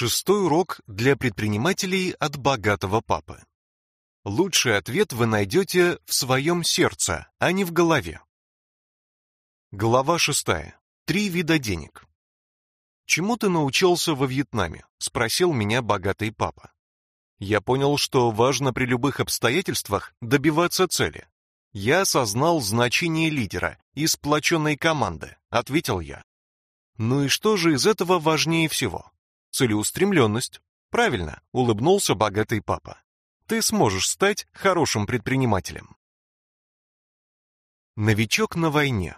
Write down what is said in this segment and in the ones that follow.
Шестой урок для предпринимателей от богатого папы. Лучший ответ вы найдете в своем сердце, а не в голове. Глава шестая. Три вида денег. Чему ты научился во Вьетнаме? спросил меня богатый папа. Я понял, что важно при любых обстоятельствах добиваться цели. Я осознал значение лидера и сплоченной команды, ответил я. Ну и что же из этого важнее всего? Целеустремленность. Правильно, улыбнулся богатый папа. Ты сможешь стать хорошим предпринимателем. Новичок на войне.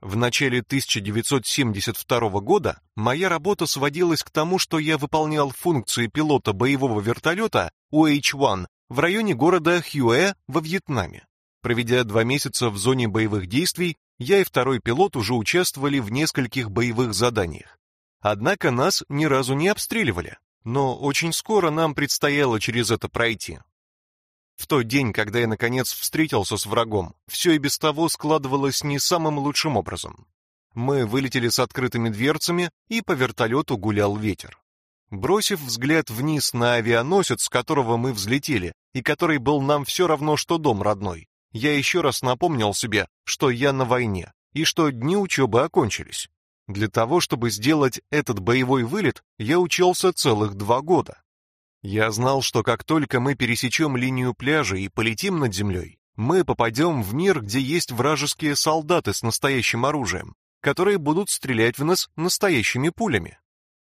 В начале 1972 года моя работа сводилась к тому, что я выполнял функции пилота боевого вертолета UH-1 в районе города Хюэ во Вьетнаме. Проведя два месяца в зоне боевых действий, я и второй пилот уже участвовали в нескольких боевых заданиях. Однако нас ни разу не обстреливали, но очень скоро нам предстояло через это пройти. В тот день, когда я наконец встретился с врагом, все и без того складывалось не самым лучшим образом. Мы вылетели с открытыми дверцами, и по вертолету гулял ветер. Бросив взгляд вниз на авианосец, с которого мы взлетели, и который был нам все равно, что дом родной, я еще раз напомнил себе, что я на войне, и что дни учебы окончились. Для того, чтобы сделать этот боевой вылет, я учился целых два года. Я знал, что как только мы пересечем линию пляжа и полетим над землей, мы попадем в мир, где есть вражеские солдаты с настоящим оружием, которые будут стрелять в нас настоящими пулями.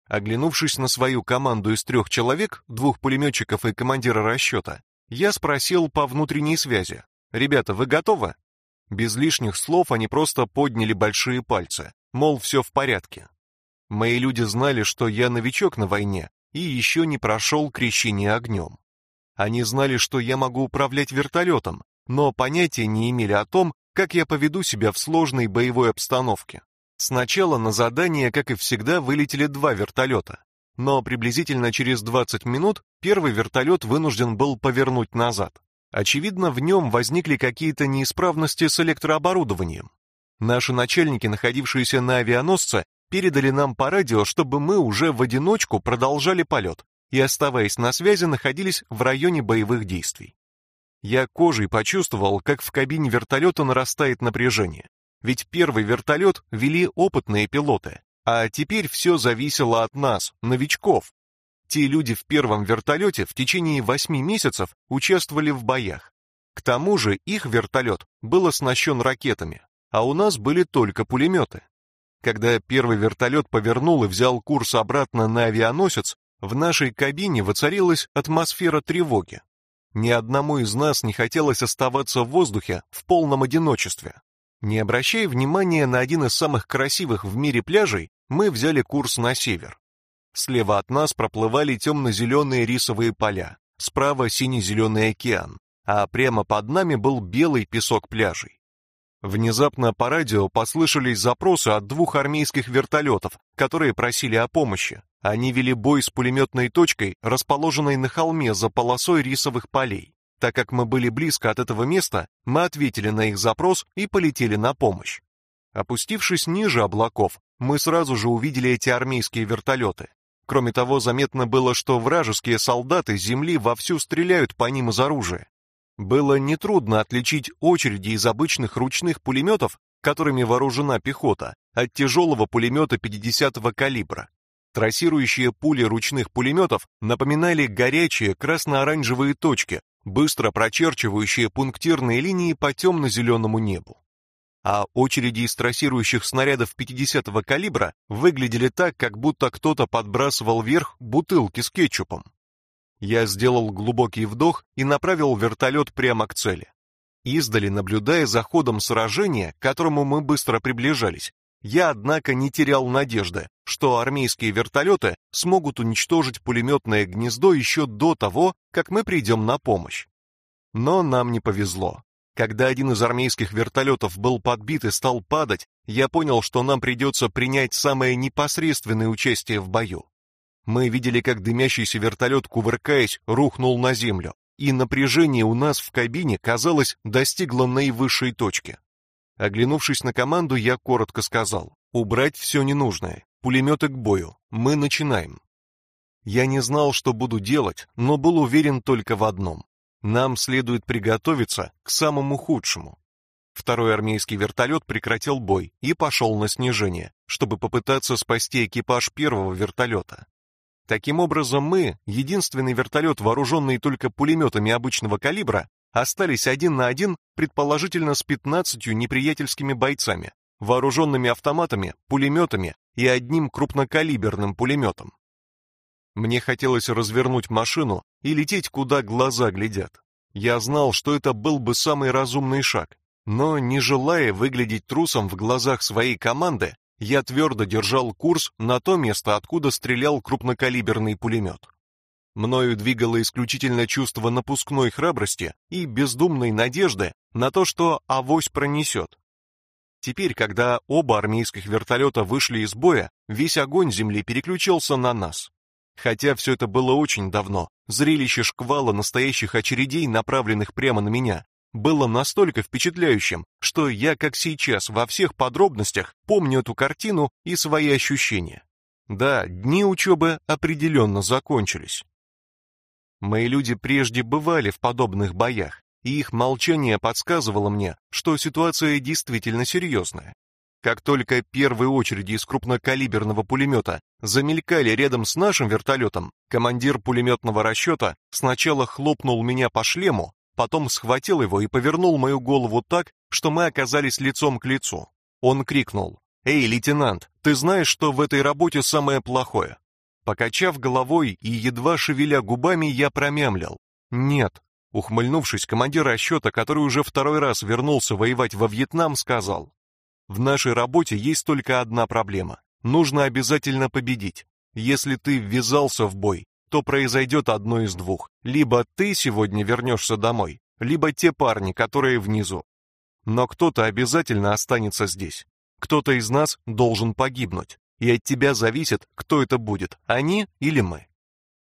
Оглянувшись на свою команду из трех человек, двух пулеметчиков и командира расчета, я спросил по внутренней связи: "Ребята, вы готовы?" Без лишних слов они просто подняли большие пальцы, мол, все в порядке. Мои люди знали, что я новичок на войне и еще не прошел крещение огнем. Они знали, что я могу управлять вертолетом, но понятия не имели о том, как я поведу себя в сложной боевой обстановке. Сначала на задание, как и всегда, вылетели два вертолета, но приблизительно через 20 минут первый вертолет вынужден был повернуть назад. Очевидно, в нем возникли какие-то неисправности с электрооборудованием, Наши начальники, находившиеся на авианосце, передали нам по радио, чтобы мы уже в одиночку продолжали полет и, оставаясь на связи, находились в районе боевых действий. Я кожей почувствовал, как в кабине вертолета нарастает напряжение. Ведь первый вертолет вели опытные пилоты, а теперь все зависело от нас, новичков. Те люди в первом вертолете в течение восьми месяцев участвовали в боях. К тому же их вертолет был оснащен ракетами, а у нас были только пулеметы. Когда первый вертолет повернул и взял курс обратно на авианосец, в нашей кабине воцарилась атмосфера тревоги. Ни одному из нас не хотелось оставаться в воздухе в полном одиночестве. Не обращая внимания на один из самых красивых в мире пляжей, мы взяли курс на север. Слева от нас проплывали темно-зеленые рисовые поля, справа сине-зеленый океан, а прямо под нами был белый песок пляжей. Внезапно по радио послышались запросы от двух армейских вертолетов, которые просили о помощи. Они вели бой с пулеметной точкой, расположенной на холме за полосой рисовых полей. Так как мы были близко от этого места, мы ответили на их запрос и полетели на помощь. Опустившись ниже облаков, мы сразу же увидели эти армейские вертолеты. Кроме того, заметно было, что вражеские солдаты земли вовсю стреляют по ним из оружия. Было нетрудно отличить очереди из обычных ручных пулеметов, которыми вооружена пехота, от тяжелого пулемета 50-го калибра. Трассирующие пули ручных пулеметов напоминали горячие красно-оранжевые точки, быстро прочерчивающие пунктирные линии по темно-зеленому небу. А очереди из трассирующих снарядов 50-го калибра выглядели так, как будто кто-то подбрасывал вверх бутылки с кетчупом. Я сделал глубокий вдох и направил вертолет прямо к цели. Издали, наблюдая за ходом сражения, к которому мы быстро приближались, я, однако, не терял надежды, что армейские вертолеты смогут уничтожить пулеметное гнездо еще до того, как мы придем на помощь. Но нам не повезло. Когда один из армейских вертолетов был подбит и стал падать, я понял, что нам придется принять самое непосредственное участие в бою. Мы видели, как дымящийся вертолет, кувыркаясь, рухнул на землю, и напряжение у нас в кабине, казалось, достигло наивысшей точки. Оглянувшись на команду, я коротко сказал: "Убрать все ненужное. Пулеметы к бою. Мы начинаем". Я не знал, что буду делать, но был уверен только в одном. Нам следует приготовиться к самому худшему. Второй армейский вертолет прекратил бой и пошел на снижение, чтобы попытаться спасти экипаж первого вертолета. Таким образом, мы, единственный вертолет, вооруженный только пулеметами обычного калибра, остались один на один, предположительно с 15 неприятельскими бойцами, вооруженными автоматами, пулеметами и одним крупнокалиберным пулеметом. Мне хотелось развернуть машину и лететь, куда глаза глядят. Я знал, что это был бы самый разумный шаг, но, не желая выглядеть трусом в глазах своей команды, я твердо держал курс на то место, откуда стрелял крупнокалиберный пулемет. Мною двигало исключительно чувство напускной храбрости и бездумной надежды на то, что авось пронесет. Теперь, когда оба армейских вертолета вышли из боя, весь огонь земли переключился на нас. Хотя все это было очень давно, зрелище шквала настоящих очередей, направленных прямо на меня, было настолько впечатляющим, что я, как сейчас, во всех подробностях помню эту картину и свои ощущения. Да, дни учебы определенно закончились. Мои люди прежде бывали в подобных боях, и их молчание подсказывало мне, что ситуация действительно серьезная. Как только первые очереди из крупнокалиберного пулемета замелькали рядом с нашим вертолетом, командир пулеметного расчета сначала хлопнул меня по шлему, потом схватил его и повернул мою голову так, что мы оказались лицом к лицу. Он крикнул: "Эй, лейтенант, ты знаешь, что в этой работе самое плохое?" Покачав головой и едва шевеля губами, я промямлил: "Нет". Ухмыльнувшись, командир расчета, который уже второй раз вернулся воевать во Вьетнам, сказал: "В нашей работе есть только одна проблема. Нужно обязательно победить. Если ты ввязался в бой, то произойдет одно из двух. Либо ты сегодня вернешься домой, либо те парни, которые внизу. Но кто-то обязательно останется здесь. Кто-то из нас должен погибнуть, и от тебя зависит, кто это будет, они или мы.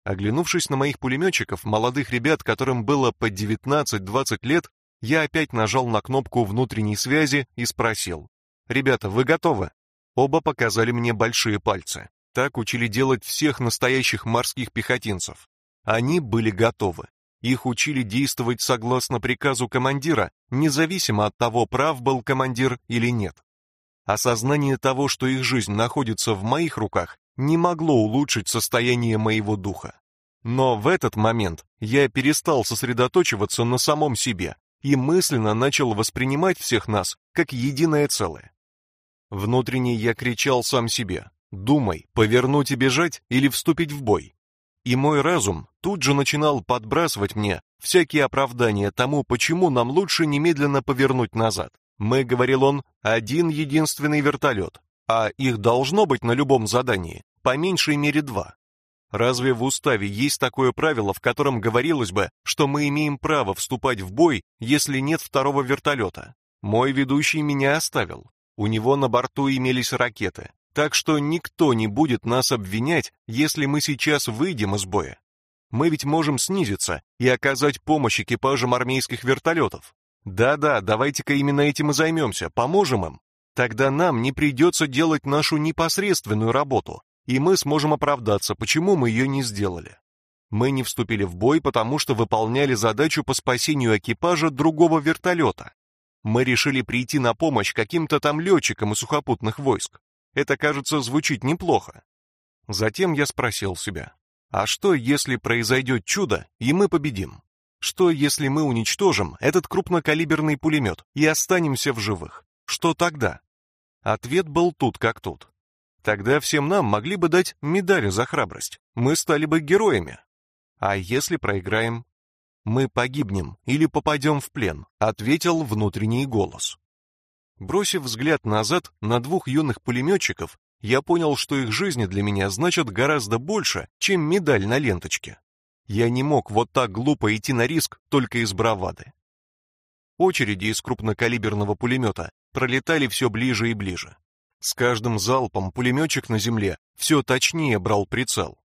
Оглянувшись на моих пулеметчиков, молодых ребят, которым было по 19-20 лет, я опять нажал на кнопку внутренней связи и спросил: "Ребята, вы готовы?" Оба показали мне большие пальцы. Так учили делать всех настоящих морских пехотинцев. Они были готовы. Их учили действовать согласно приказу командира, независимо от того, прав был командир или нет. Осознание того, что их жизнь находится в моих руках, не могло улучшить состояние моего духа. Но в этот момент я перестал сосредотачиваться на самом себе и мысленно начал воспринимать всех нас как единое целое. Внутренне я кричал сам себе: Думай, повернуть и бежать или вступить в бой. И мой разум тут же начинал подбрасывать мне всякие оправдания тому, почему нам лучше немедленно повернуть назад. Мы, говорил он, один единственный вертолет, а их должно быть на любом задании, по меньшей мере два. Разве в уставе есть такое правило, в котором говорилось бы, что мы имеем право вступать в бой, если нет второго вертолета? Мой ведущий меня оставил. У него на борту имелись ракеты, так что никто не будет нас обвинять, если мы сейчас выйдем из боя. Мы ведь можем снизиться и оказать помощь экипажам армейских вертолетов. Да-да, давайте-ка именно этим и займемся, поможем им. Тогда нам не придется делать нашу непосредственную работу, и мы сможем оправдаться, почему мы ее не сделали. Мы не вступили в бой, потому что выполняли задачу по спасению экипажа другого вертолета. Мы решили прийти на помощь каким-то там летчикам из сухопутных войск. Это, кажется, звучит неплохо. Затем я спросил себя, а что, если произойдет чудо, и мы победим? Что, если мы уничтожим этот крупнокалиберный пулемет и останемся в живых? Что тогда? Ответ был тут как тут. Тогда всем нам могли бы дать медаль за храбрость. Мы стали бы героями. А если проиграем? Мы погибнем или попадем в плен, ответил внутренний голос. Бросив взгляд назад на двух юных пулеметчиков, я понял, что их жизни для меня значат гораздо больше, чем медаль на ленточке. Я не мог вот так глупо идти на риск только из бравады. Очереди из крупнокалиберного пулемета пролетали все ближе и ближе. С каждым залпом пулеметчик на земле все точнее брал прицел.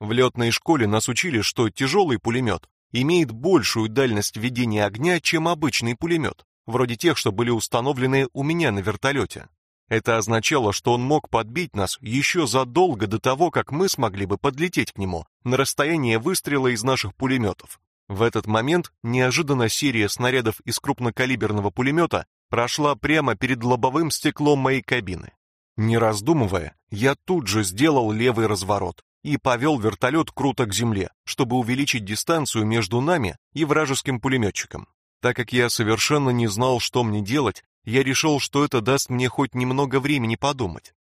В летной школе нас учили, что тяжелый пулемет имеет большую дальность ведения огня, чем обычный пулемет вроде тех, что были установлены у меня на вертолете. Это означало, что он мог подбить нас еще задолго до того, как мы смогли бы подлететь к нему на расстояние выстрела из наших пулеметов. В этот момент неожиданно серия снарядов из крупнокалиберного пулемета прошла прямо перед лобовым стеклом моей кабины. Не раздумывая, я тут же сделал левый разворот и повел вертолет круто к земле, чтобы увеличить дистанцию между нами и вражеским пулеметчиком. Так как я совершенно не знал, что мне делать, я решил, что это даст мне хоть немного времени подумать.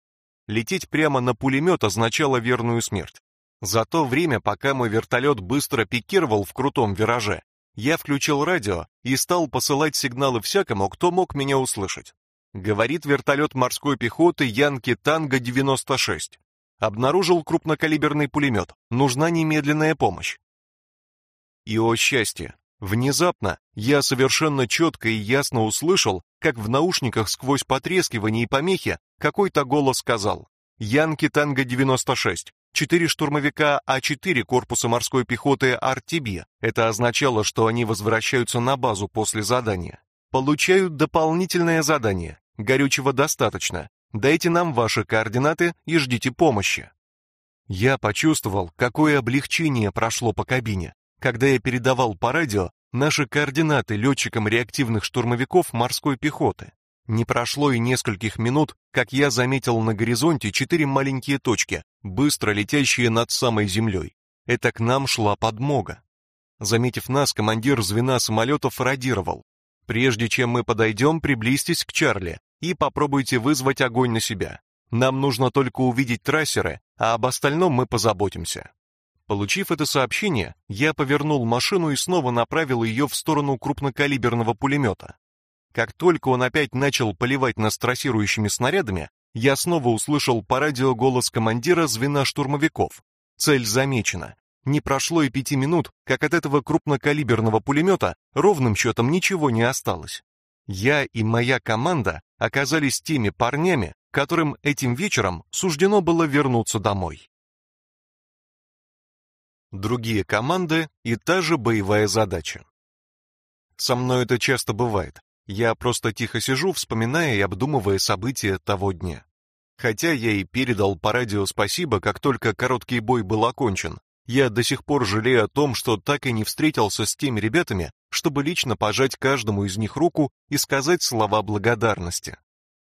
Лететь прямо на пулемет означало верную смерть. За то время, пока мой вертолет быстро пикировал в крутом вираже, я включил радио и стал посылать сигналы всякому, кто мог меня услышать. Говорит вертолет морской пехоты Янки Танго-96. Обнаружил крупнокалиберный пулемет. Нужна немедленная помощь. И о счастье! Внезапно я совершенно четко и ясно услышал, как в наушниках сквозь потрескивание и помехи какой-то голос сказал «Янки Танго-96, четыре штурмовика А4 корпуса морской пехоты РТБ. Это означало, что они возвращаются на базу после задания. Получают дополнительное задание. Горючего достаточно. Дайте нам ваши координаты и ждите помощи. Я почувствовал, какое облегчение прошло по кабине, когда я передавал по радио наши координаты летчикам реактивных штурмовиков морской пехоты. Не прошло и нескольких минут, как я заметил на горизонте четыре маленькие точки, быстро летящие над самой землей. Это к нам шла подмога. Заметив нас, командир звена самолетов радировал. «Прежде чем мы подойдем, приблизьтесь к Чарли и попробуйте вызвать огонь на себя. Нам нужно только увидеть трассеры, а об остальном мы позаботимся». Получив это сообщение, я повернул машину и снова направил ее в сторону крупнокалиберного пулемета. Как только он опять начал поливать нас трассирующими снарядами, я снова услышал по радио голос командира звена штурмовиков. Цель замечена. Не прошло и пяти минут, как от этого крупнокалиберного пулемета ровным счетом ничего не осталось. Я и моя команда оказались теми парнями, которым этим вечером суждено было вернуться домой. Другие команды и та же боевая задача. Со мной это часто бывает. Я просто тихо сижу, вспоминая и обдумывая события того дня. Хотя я и передал по радио спасибо, как только короткий бой был окончен, я до сих пор жалею о том, что так и не встретился с теми ребятами, чтобы лично пожать каждому из них руку и сказать слова благодарности.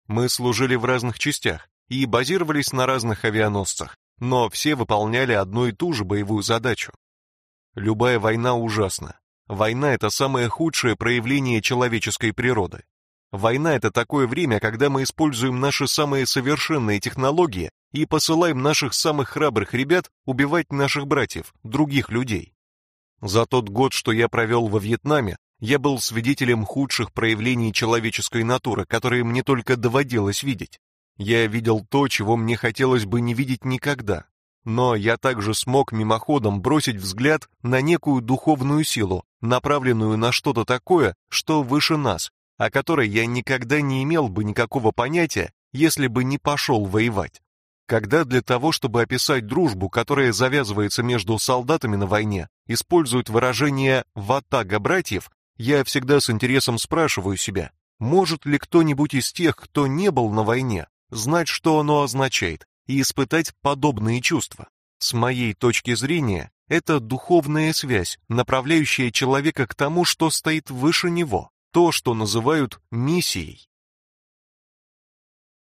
Мы служили в разных частях и базировались на разных авианосцах, но все выполняли одну и ту же боевую задачу. Любая война ужасна, Война — это самое худшее проявление человеческой природы. Война — это такое время, когда мы используем наши самые совершенные технологии и посылаем наших самых храбрых ребят убивать наших братьев, других людей. За тот год, что я провел во Вьетнаме, я был свидетелем худших проявлений человеческой натуры, которые мне только доводилось видеть. Я видел то, чего мне хотелось бы не видеть никогда. Но я также смог мимоходом бросить взгляд на некую духовную силу, направленную на что-то такое, что выше нас, о которой я никогда не имел бы никакого понятия, если бы не пошел воевать. Когда для того, чтобы описать дружбу, которая завязывается между солдатами на войне, используют выражение «ватага братьев», я всегда с интересом спрашиваю себя, может ли кто-нибудь из тех, кто не был на войне, знать, что оно означает, и испытать подобные чувства. С моей точки зрения, это духовная связь, направляющая человека к тому, что стоит выше него, то, что называют миссией.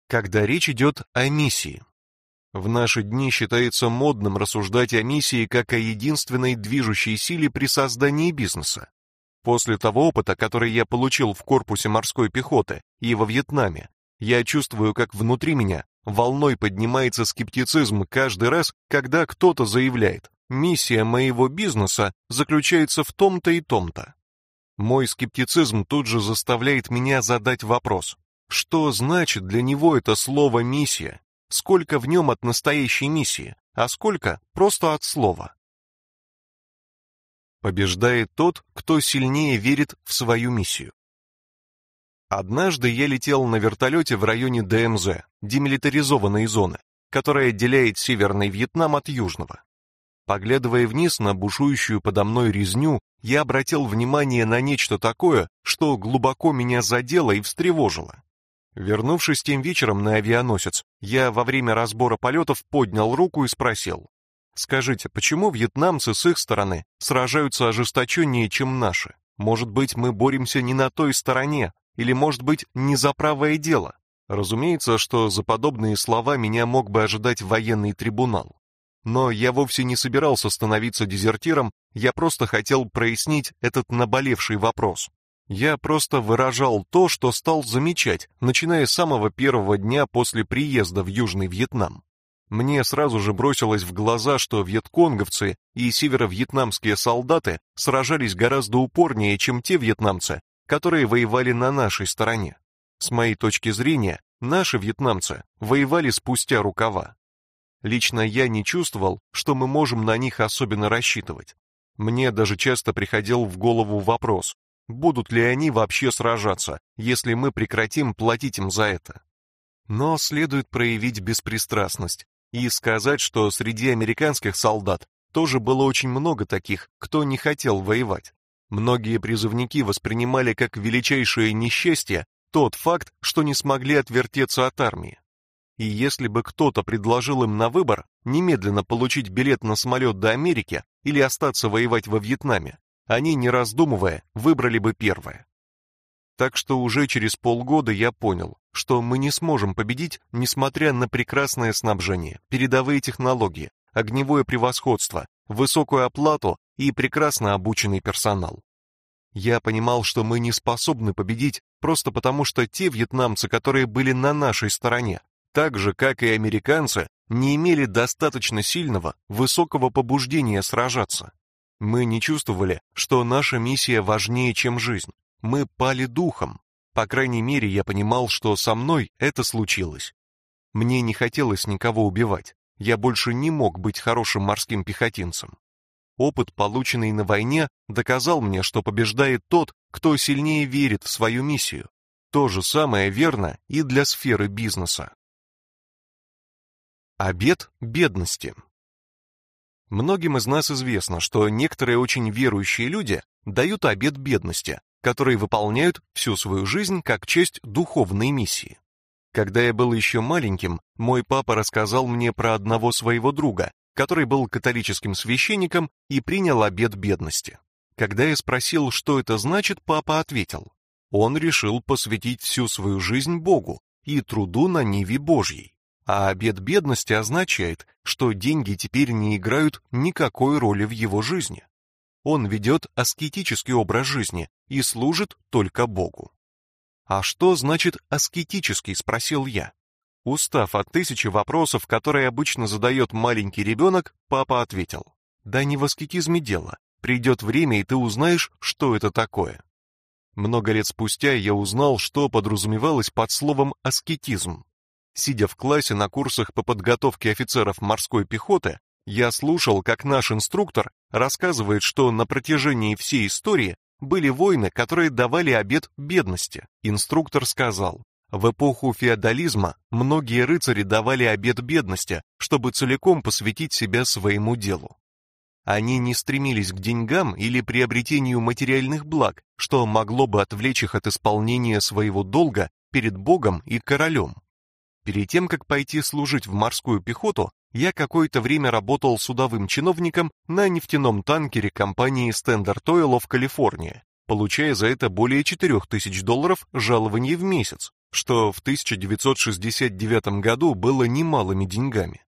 Когда речь идет о миссии. В наши дни считается модным рассуждать о миссии как о единственной движущей силе при создании бизнеса. После того опыта, который я получил в корпусе морской пехоты и во Вьетнаме, я чувствую, как внутри меня волной поднимается скептицизм каждый раз, когда кто-то заявляет «миссия моего бизнеса заключается в том-то и том-то». Мой скептицизм тут же заставляет меня задать вопрос, что значит для него это слово «миссия»? Сколько в нем от настоящей миссии, а сколько просто от слова? Побеждает тот, кто сильнее верит в свою миссию. Однажды я летел на вертолете в районе ДМЗ, демилитаризованной зоны, которая отделяет Северный Вьетнам от Южного. Поглядывая вниз на бушующую подо мной резню, я обратил внимание на нечто такое, что глубоко меня задело и встревожило. Вернувшись тем вечером на авианосец, я во время разбора полетов поднял руку и спросил: "Скажите, почему вьетнамцы с их стороны сражаются ожесточеннее, чем наши? Может быть, мы боремся не на той стороне, или, может быть, не за правое дело?" Разумеется, что за подобные слова меня мог бы ожидать военный трибунал. Но я вовсе не собирался становиться дезертиром, я просто хотел прояснить этот наболевший вопрос. Я просто выражал то, что стал замечать, начиная с самого первого дня после приезда в Южный Вьетнам. Мне сразу же бросилось в глаза, что вьетконговцы и северо-вьетнамские солдаты сражались гораздо упорнее, чем те вьетнамцы, которые воевали на нашей стороне. С моей точки зрения, наши вьетнамцы воевали спустя рукава. Лично я не чувствовал, что мы можем на них особенно рассчитывать. Мне даже часто приходил в голову вопрос, будут ли они вообще сражаться, если мы прекратим платить им за это. Но следует проявить беспристрастность и сказать, что среди американских солдат тоже было очень много таких, кто не хотел воевать. Многие призывники воспринимали как величайшее несчастье тот факт, что не смогли отвертеться от армии. И если бы кто-то предложил им на выбор немедленно получить билет на самолет до Америки или остаться воевать во Вьетнаме, они, не раздумывая, выбрали бы первое. Так что уже через полгода я понял, что мы не сможем победить, несмотря на прекрасное снабжение, передовые технологии, огневое превосходство, высокую оплату и прекрасно обученный персонал. Я понимал, что мы не способны победить просто потому, что те вьетнамцы, которые были на нашей стороне, так же, как и американцы, не имели достаточно сильного, высокого побуждения сражаться. Мы не чувствовали, что наша миссия важнее, чем жизнь. Мы пали духом. По крайней мере, я понимал, что со мной это случилось. Мне не хотелось никого убивать. Я больше не мог быть хорошим морским пехотинцем. Опыт, полученный на войне, доказал мне, что побеждает тот, кто сильнее верит в свою миссию. То же самое верно и для сферы бизнеса. Обет бедности. Многим из нас известно, что некоторые очень верующие люди дают обет бедности, который выполняют всю свою жизнь как часть духовной миссии. Когда я был еще маленьким, мой папа рассказал мне про одного своего друга, который был католическим священником и принял обет бедности. Когда я спросил, что это значит, папа ответил: он решил посвятить всю свою жизнь Богу и труду на ниве Божьей. А обет бедности означает, что деньги теперь не играют никакой роли в его жизни. Он ведет аскетический образ жизни и служит только Богу. А что значит аскетический, спросил я. Устав от тысячи вопросов, которые обычно задает маленький ребенок, папа ответил: "Да не в аскетизме дело. Придет время, и ты узнаешь, что это такое". Много лет спустя я узнал, что подразумевалось под словом аскетизм. Сидя в классе на курсах по подготовке офицеров морской пехоты, я слушал, как наш инструктор рассказывает, что на протяжении всей истории были войны, которые давали обет бедности. Инструктор сказал: в эпоху феодализма многие рыцари давали обет бедности, чтобы целиком посвятить себя своему делу. Они не стремились к деньгам или приобретению материальных благ, что могло бы отвлечь их от исполнения своего долга перед Богом и королем. Перед тем, как пойти служить в морскую пехоту, я какое-то время работал судовым чиновником на нефтяном танкере компании Standard Oil в Калифорнии, получая за это более 4000 долларов жалования в месяц, что в 1969 году было немалыми деньгами.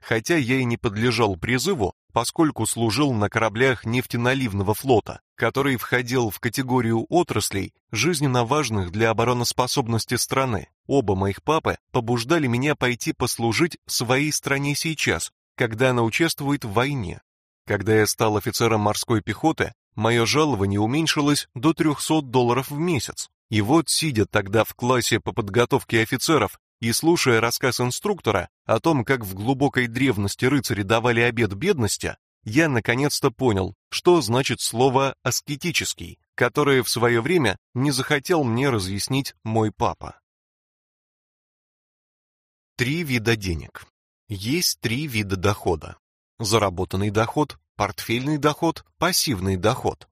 Хотя я и не подлежал призыву, поскольку служил на кораблях нефтеналивного флота, который входил в категорию отраслей, жизненно важных для обороноспособности страны. Оба моих папы побуждали меня пойти послужить своей стране сейчас, когда она участвует в войне. Когда я стал офицером морской пехоты, мое жалование уменьшилось до 300 долларов в месяц. И вот, сидя тогда в классе по подготовке офицеров и слушая рассказ инструктора о том, как в глубокой древности рыцари давали обет бедности, я наконец-то понял, что значит слово аскетический, которое в свое время не захотел мне разъяснить мой папа. Три вида денег. Есть три вида дохода: заработанный доход, портфельный доход, пассивный доход.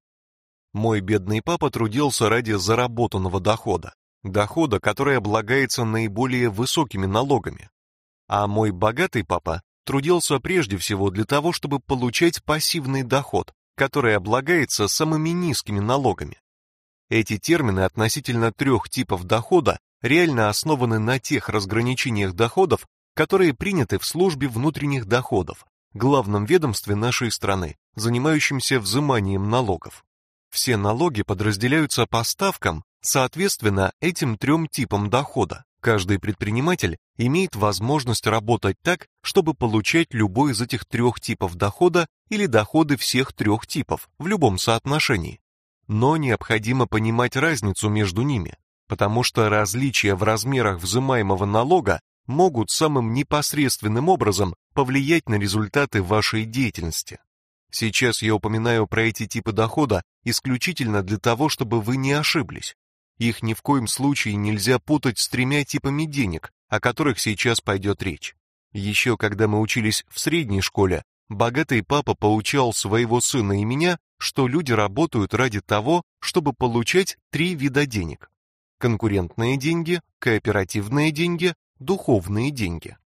Мой бедный папа трудился ради заработанного дохода. дохода, который облагается наиболее высокими налогами. А мой богатый папа трудился прежде всего для того, чтобы получать пассивный доход, который облагается самыми низкими налогами. Эти термины относительно трех типов дохода реально основаны на тех разграничениях доходов, которые приняты в службе внутренних доходов, главном ведомстве нашей страны, занимающемся взиманием налогов. Все налоги подразделяются по ставкам, соответственно, этим трем типам дохода. Каждый предприниматель имеет возможность работать так, чтобы получать любой из этих трех типов дохода или доходы всех трех типов в любом соотношении. Но необходимо понимать разницу между ними, потому что различия в размерах взимаемого налога могут самым непосредственным образом повлиять на результаты вашей деятельности. Сейчас я упоминаю про эти типы дохода исключительно для того, чтобы вы не ошиблись. Их ни в коем случае нельзя путать с тремя типами денег, о которых сейчас пойдет речь. Еще когда мы учились в средней школе, богатый папа поучал своего сына и меня, что люди работают ради того, чтобы получать три вида денег: конкурентные деньги, кооперативные деньги, духовные деньги.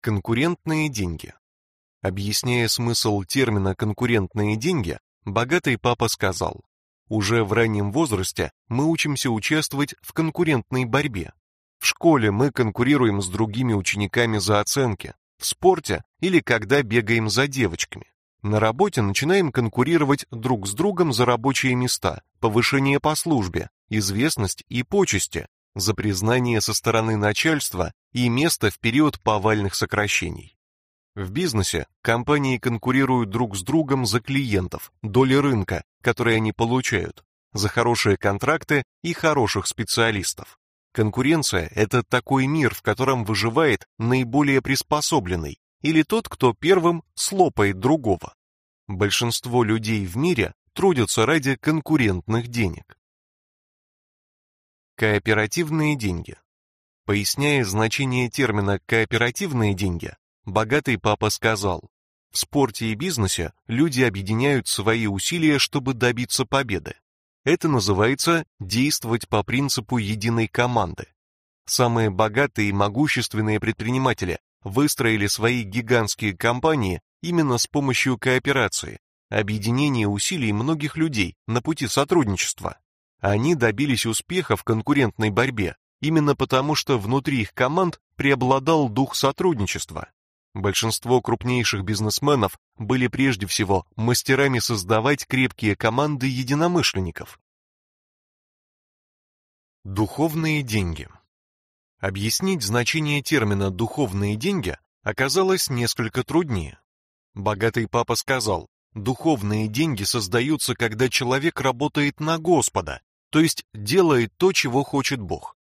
Конкурентные деньги. Объясняя смысл термина конкурентные деньги, богатый папа сказал: "Уже в раннем возрасте мы учимся участвовать в конкурентной борьбе. В школе мы конкурируем с другими учениками за оценки, в спорте или когда бегаем за девочками. На работе начинаем конкурировать друг с другом за рабочие места, повышение по службе, известность и почести, за признание со стороны начальства и место в период повальных сокращений. В бизнесе компании конкурируют друг с другом за клиентов, доли рынка, которые они получают, за хорошие контракты и хороших специалистов. Конкуренция это такой мир, в котором выживает наиболее приспособленный или тот, кто первым слопает другого. Большинство людей в мире трудятся ради конкурентных денег. Кооперативные деньги. Поясняя значение термина кооперативные деньги, богатый папа сказал: "В спорте и бизнесе люди объединяют свои усилия, чтобы добиться победы. Это называется действовать по принципу единой команды. Самые богатые и могущественные предприниматели выстроили свои гигантские компании именно с помощью кооперации, объединения усилий многих людей на пути сотрудничества. Они добились успеха в конкурентной борьбе именно потому, что внутри их команд преобладал дух сотрудничества. Большинство крупнейших бизнесменов были прежде всего мастерами создавать крепкие команды единомышленников. Духовные деньги. Объяснить значение термина духовные деньги оказалось несколько труднее. Богатый папа сказал: "Духовные деньги создаются, когда человек работает на Господа, то есть делает то, чего хочет Бог.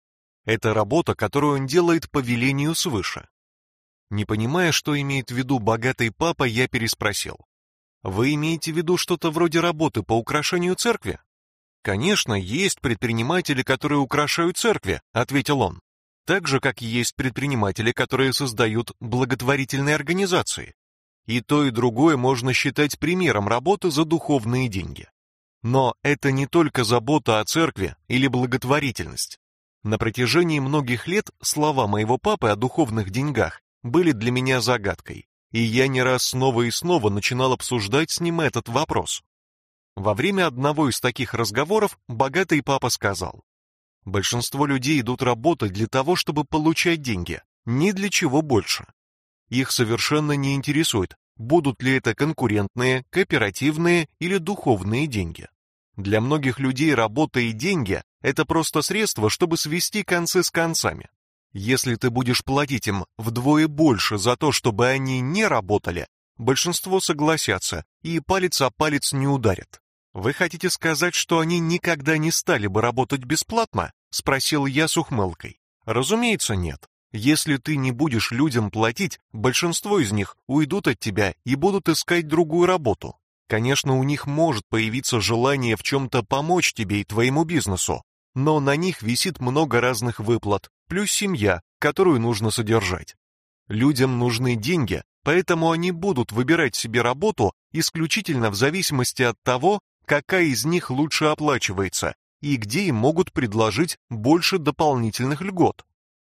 Это работа, которую он делает по велению свыше. Не понимая, что имеет в виду богатый папа, я переспросил. Вы имеете в виду что-то вроде работы по украшению церкви? Конечно, есть предприниматели, которые украшают церкви, ответил он. Так же, как есть предприниматели, которые создают благотворительные организации. И то, и другое можно считать примером работы за духовные деньги. Но это не только забота о церкви или благотворительность. На протяжении многих лет слова моего папы о духовных деньгах были для меня загадкой, и я не раз снова и снова начинал обсуждать с ним этот вопрос. Во время одного из таких разговоров богатый папа сказал: "Большинство людей идут работать для того, чтобы получать деньги, ни для чего больше. Их совершенно не интересует, будут ли это конкурентные, кооперативные или духовные деньги. Для многих людей работа и деньги это просто средство, чтобы свести концы с концами. Если ты будешь платить им вдвое больше за то, чтобы они не работали, большинство согласятся и палец о палец не ударят. Вы хотите сказать, что они никогда не стали бы работать бесплатно? Спросил я с ухмылкой. Разумеется, нет. Если ты не будешь людям платить, большинство из них уйдут от тебя и будут искать другую работу. Конечно, у них может появиться желание в чем то помочь тебе и твоему бизнесу, но на них висит много разных выплат, плюс семья, которую нужно содержать. Людям нужны деньги, поэтому они будут выбирать себе работу исключительно в зависимости от того, какая из них лучше оплачивается и где им могут предложить больше дополнительных льгот.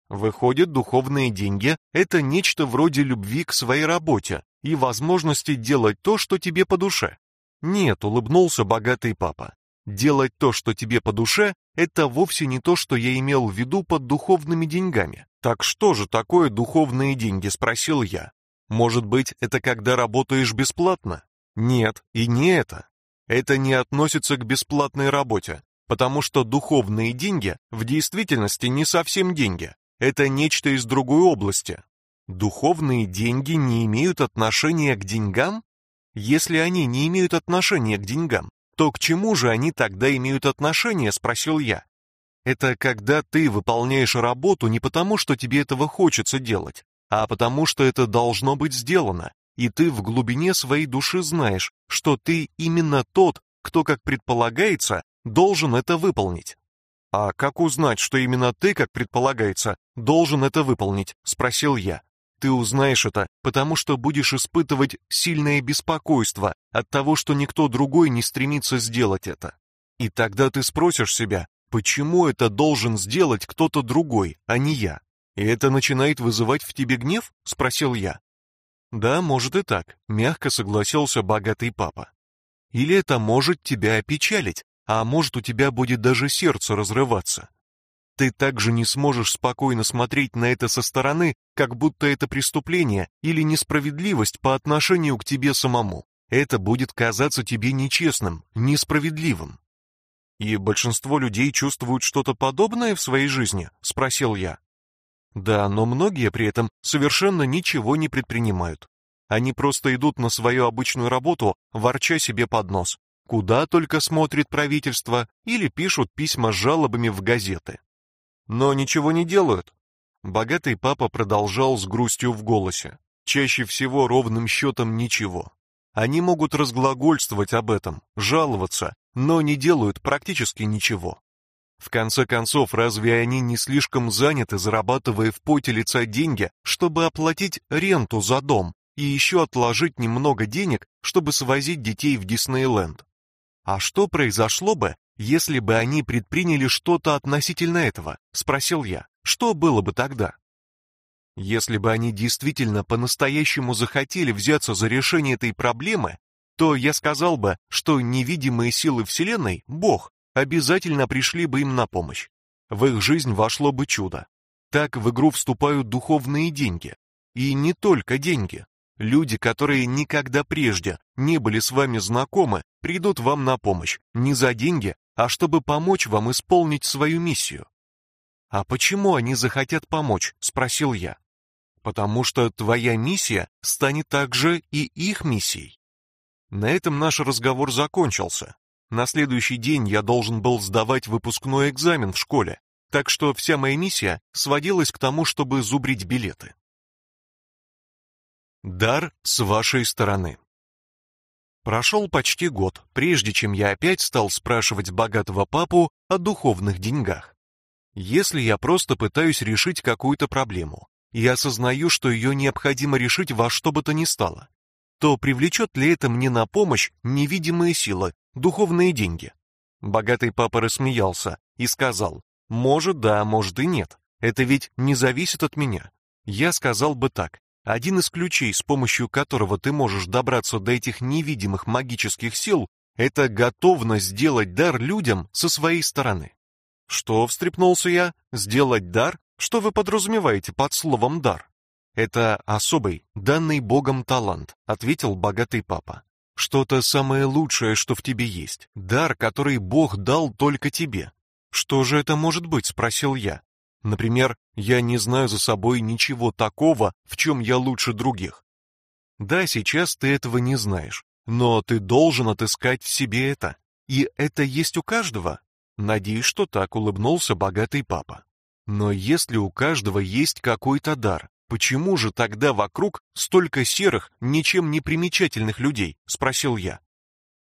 Выходит, духовные деньги – это нечто вроде любви к своей работе и возможности делать то, что тебе по душе. Нет, улыбнулся богатый папа. Делать то, что тебе по душе, это вовсе не то, что я имел в виду под духовными деньгами. Так что же такое духовные деньги, спросил я. Может быть, это когда работаешь бесплатно? Нет, и не это. Это не относится к бесплатной работе, потому что духовные деньги в действительности не совсем деньги. Это нечто из другой области. Духовные деньги не имеют отношения к деньгам? Если они не имеют отношения к деньгам, то к чему же они тогда имеют отношение, спросил я. Это когда ты выполняешь работу не потому, что тебе этого хочется делать, а потому что это должно быть сделано, и ты в глубине своей души знаешь, что ты именно тот, кто, как предполагается, должен это выполнить. А как узнать, что именно ты, как предполагается, должен это выполнить, спросил я. Ты узнаешь это, потому что будешь испытывать сильное беспокойство от того, что никто другой не стремится сделать это. И тогда ты спросишь себя, почему это должен сделать кто-то другой, а не я? И это начинает вызывать в тебе гнев? спросил я. Да, может и так, мягко согласился богатый папа. Или это может тебя опечалить, а может у тебя будет даже сердце разрываться. Ты также не сможешь спокойно смотреть на это со стороны, как будто это преступление или несправедливость по отношению к тебе самому. Это будет казаться тебе нечестным, несправедливым. И большинство людей чувствуют что-то подобное в своей жизни, спросил я. Да, но многие при этом совершенно ничего не предпринимают. Они просто идут на свою обычную работу, ворча себе под нос. Куда только смотрит правительство или пишут письма с жалобами в газеты но ничего не делают. Богатый папа продолжал с грустью в голосе. Чаще всего ровным счетом ничего. Они могут разглагольствовать об этом, жаловаться, но не делают практически ничего. В конце концов, разве они не слишком заняты, зарабатывая в поте лица деньги, чтобы оплатить ренту за дом и еще отложить немного денег, чтобы свозить детей в Диснейленд? А что произошло бы, если бы они предприняли что-то относительно этого, спросил я, что было бы тогда? Если бы они действительно по-настоящему захотели взяться за решение этой проблемы, то я сказал бы, что невидимые силы Вселенной, Бог, обязательно пришли бы им на помощь. В их жизнь вошло бы чудо. Так в игру вступают духовные деньги. И не только деньги. Люди, которые никогда прежде не были с вами знакомы, придут вам на помощь не за деньги, а чтобы помочь вам исполнить свою миссию. А почему они захотят помочь, спросил я. Потому что твоя миссия станет также и их миссией. На этом наш разговор закончился. На следующий день я должен был сдавать выпускной экзамен в школе, так что вся моя миссия сводилась к тому, чтобы зубрить билеты. Дар с вашей стороны. Прошел почти год, прежде чем я опять стал спрашивать богатого папу о духовных деньгах. Если я просто пытаюсь решить какую-то проблему и осознаю, что ее необходимо решить во что бы то ни стало, то привлечет ли это мне на помощь невидимые силы, духовные деньги? Богатый папа рассмеялся и сказал, может да, может и нет, это ведь не зависит от меня. Я сказал бы так, один из ключей, с помощью которого ты можешь добраться до этих невидимых магических сил, это готовность сделать дар людям со своей стороны. Что, встрепнулся я, сделать дар? Что вы подразумеваете под словом дар? Это особый, данный Богом талант, ответил богатый папа. Что-то самое лучшее, что в тебе есть, дар, который Бог дал только тебе. Что же это может быть, спросил я. Например, я не знаю за собой ничего такого, в чем я лучше других. Да, сейчас ты этого не знаешь, но ты должен отыскать в себе это. И это есть у каждого. Надеюсь, что так улыбнулся богатый папа. Но если у каждого есть какой-то дар, почему же тогда вокруг столько серых, ничем не примечательных людей, спросил я.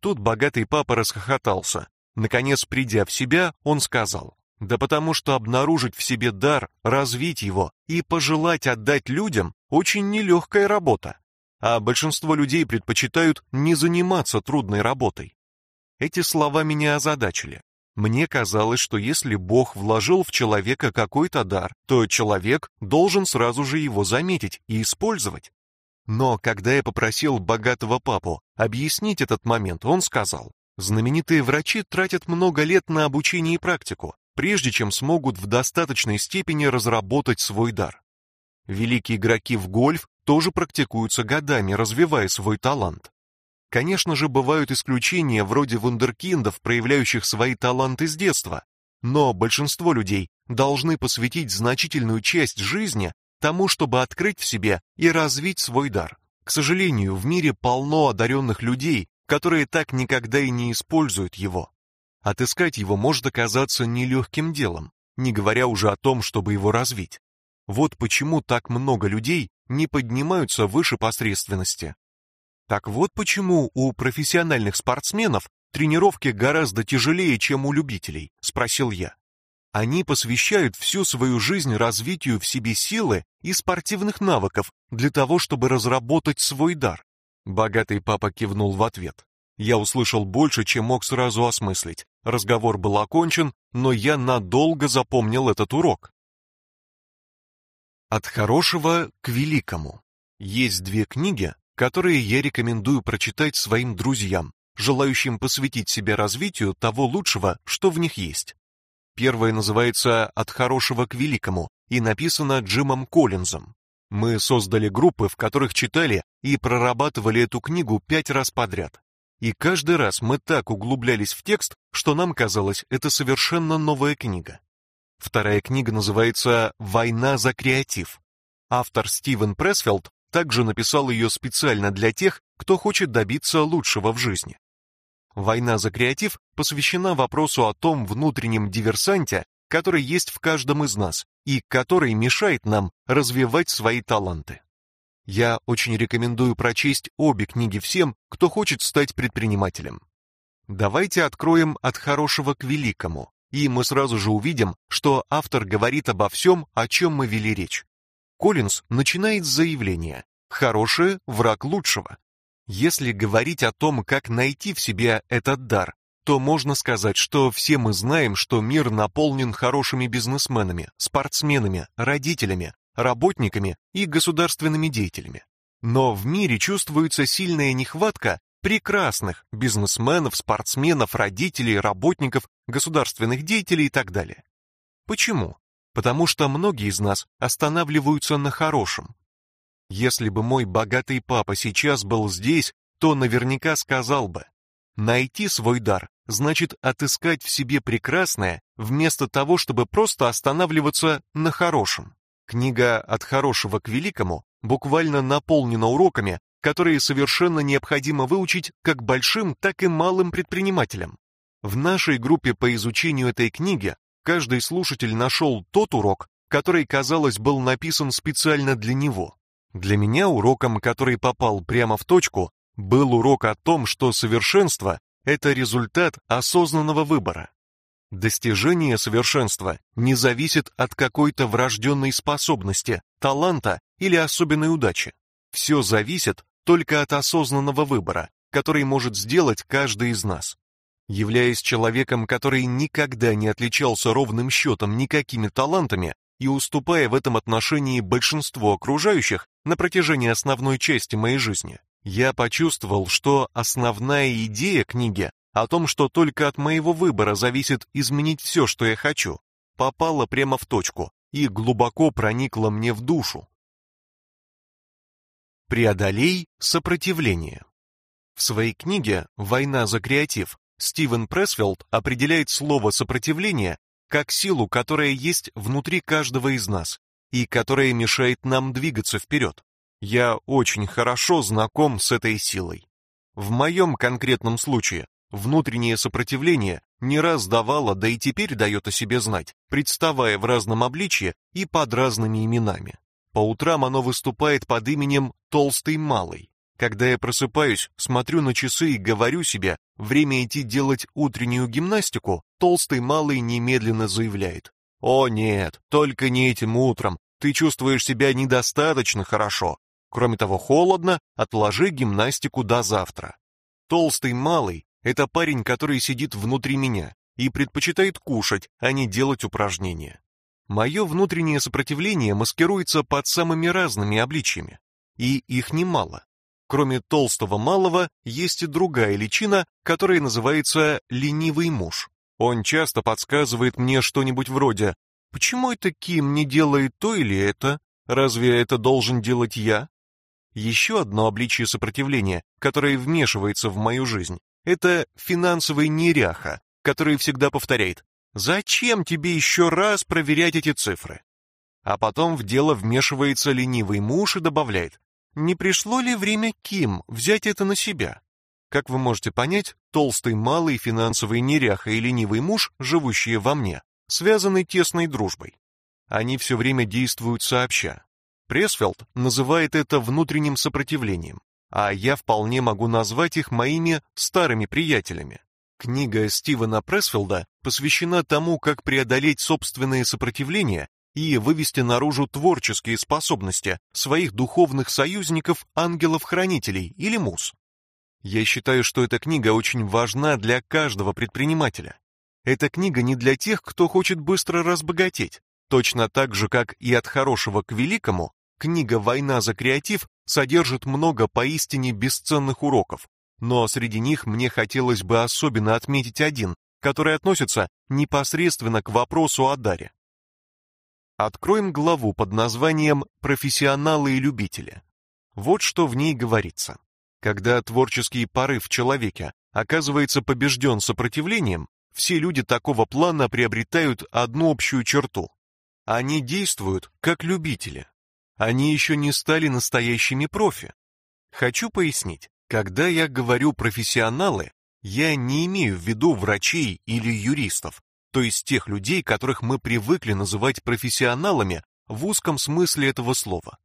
Тут богатый папа расхохотался. Наконец, придя в себя, он сказал: да потому что обнаружить в себе дар, развить его и пожелать отдать людям очень нелегкая работа. А большинство людей предпочитают не заниматься трудной работой. Эти слова меня озадачили. Мне казалось, что если Бог вложил в человека какой-то дар, то человек должен сразу же его заметить и использовать. Но когда я попросил богатого папу объяснить этот момент, он сказал, знаменитые врачи тратят много лет на обучение и практику, прежде чем смогут в достаточной степени разработать свой дар. Великие игроки в гольф тоже практикуются годами, развивая свой талант. Конечно же, бывают исключения вроде вундеркиндов, проявляющих свои таланты с детства, но большинство людей должны посвятить значительную часть жизни тому, чтобы открыть в себе и развить свой дар. К сожалению, в мире полно одаренных людей, которые так никогда и не используют его. Отыскать его может оказаться нелегким делом, не говоря уже о том, чтобы его развить. Вот почему так много людей не поднимаются выше посредственности. Так вот почему у профессиональных спортсменов тренировки гораздо тяжелее, чем у любителей, спросил я. Они посвящают всю свою жизнь развитию в себе силы и спортивных навыков для того, чтобы разработать свой дар. Богатый папа кивнул в ответ. Я услышал больше, чем мог сразу осмыслить. Разговор был окончен, но я надолго запомнил этот урок. От хорошего к великому. Есть две книги, которые я рекомендую прочитать своим друзьям, желающим посвятить себя развитию того лучшего, что в них есть. Первая называется «От хорошего к великому» и написана Джимом Коллинзом. Мы создали группы, в которых читали и прорабатывали эту книгу пять раз подряд. И каждый раз мы так углублялись в текст, что нам казалось, это совершенно новая книга. Вторая книга называется «Война за креатив». Автор Стивен Пресфилд также написал ее специально для тех, кто хочет добиться лучшего в жизни. Война за креатив посвящена вопросу о том внутреннем диверсанте, который есть в каждом из нас и который мешает нам развивать свои таланты. Я очень рекомендую прочесть обе книги всем, кто хочет стать предпринимателем. Давайте откроем от хорошего к великому, и мы сразу же увидим, что автор говорит обо всем, о чем мы вели речь. Коллинз начинает с заявления «Хорошее – враг лучшего». Если говорить о том, как найти в себе этот дар, то можно сказать, что все мы знаем, что мир наполнен хорошими бизнесменами, спортсменами, родителями, работниками и государственными деятелями. Но в мире чувствуется сильная нехватка прекрасных бизнесменов, спортсменов, родителей, работников, государственных деятелей и так далее. Почему? потому что многие из нас останавливаются на хорошем. Если бы мой богатый папа сейчас был здесь, то наверняка сказал бы, найти свой дар значит отыскать в себе прекрасное, вместо того, чтобы просто останавливаться на хорошем. Книга «От хорошего к великому» буквально наполнена уроками, которые совершенно необходимо выучить как большим, так и малым предпринимателям. В нашей группе по изучению этой книги каждый слушатель нашел тот урок, который, казалось, был написан специально для него. Для меня уроком, который попал прямо в точку, был урок о том, что совершенство — это результат осознанного выбора. Достижение совершенства не зависит от какой-то врожденной способности, таланта или особенной удачи. Все зависит только от осознанного выбора, который может сделать каждый из нас. Являясь человеком, который никогда не отличался ровным счетом никакими талантами и уступая в этом отношении большинству окружающих на протяжении основной части моей жизни, я почувствовал, что основная идея книги о том, что только от моего выбора зависит изменить все, что я хочу, попала прямо в точку и глубоко проникла мне в душу. Преодолей сопротивление. В своей книге «Война за креатив» Стивен Пресфилд определяет слово «сопротивление» как силу, которая есть внутри каждого из нас и которая мешает нам двигаться вперед. Я очень хорошо знаком с этой силой. В моем конкретном случае внутреннее сопротивление не раз давало, да и теперь дает о себе знать, представая в разном обличье и под разными именами. По утрам оно выступает под именем «толстый малый», когда я просыпаюсь, смотрю на часы и говорю себе, время идти делать утреннюю гимнастику, толстый малый немедленно заявляет. «О нет, только не этим утром, ты чувствуешь себя недостаточно хорошо. Кроме того, холодно, отложи гимнастику до завтра». Толстый малый — это парень, который сидит внутри меня, и предпочитает кушать, а не делать упражнения. Мое внутреннее сопротивление маскируется под самыми разными обличьями, и их немало. Кроме толстого малого, есть и другая личина, которая называется ленивый муж. Он часто подсказывает мне что-нибудь вроде «Почему это Ким не делает то или это? Разве это должен делать я?» Еще одно обличие сопротивления, которое вмешивается в мою жизнь, это финансовый неряха, который всегда повторяет «Зачем тебе еще раз проверять эти цифры?» А потом в дело вмешивается ленивый муж и добавляет «Не пришло ли время Ким взять это на себя?» Как вы можете понять, толстый малый финансовый неряха и ленивый муж, живущие во мне, связаны тесной дружбой. Они все время действуют сообща. Пресфилд называет это внутренним сопротивлением, а я вполне могу назвать их моими старыми приятелями. Книга Стивена Пресфилда посвящена тому, как преодолеть собственные сопротивления и вывести наружу творческие способности своих духовных союзников, ангелов-хранителей или мус. Я считаю, что эта книга очень важна для каждого предпринимателя. Эта книга не для тех, кто хочет быстро разбогатеть. Точно так же, как и от хорошего к великому, книга «Война за креатив» содержит много поистине бесценных уроков, но среди них мне хотелось бы особенно отметить один, который относится непосредственно к вопросу о даре. Откроем главу под названием «Профессионалы и любители». Вот что в ней говорится. Когда творческий порыв в человеке оказывается побежден сопротивлением, все люди такого плана приобретают одну общую черту. Они действуют как любители. Они еще не стали настоящими профи. Хочу пояснить, когда я говорю профессионалы, я не имею в виду врачей или юристов, то есть тех людей, которых мы привыкли называть профессионалами в узком смысле этого слова.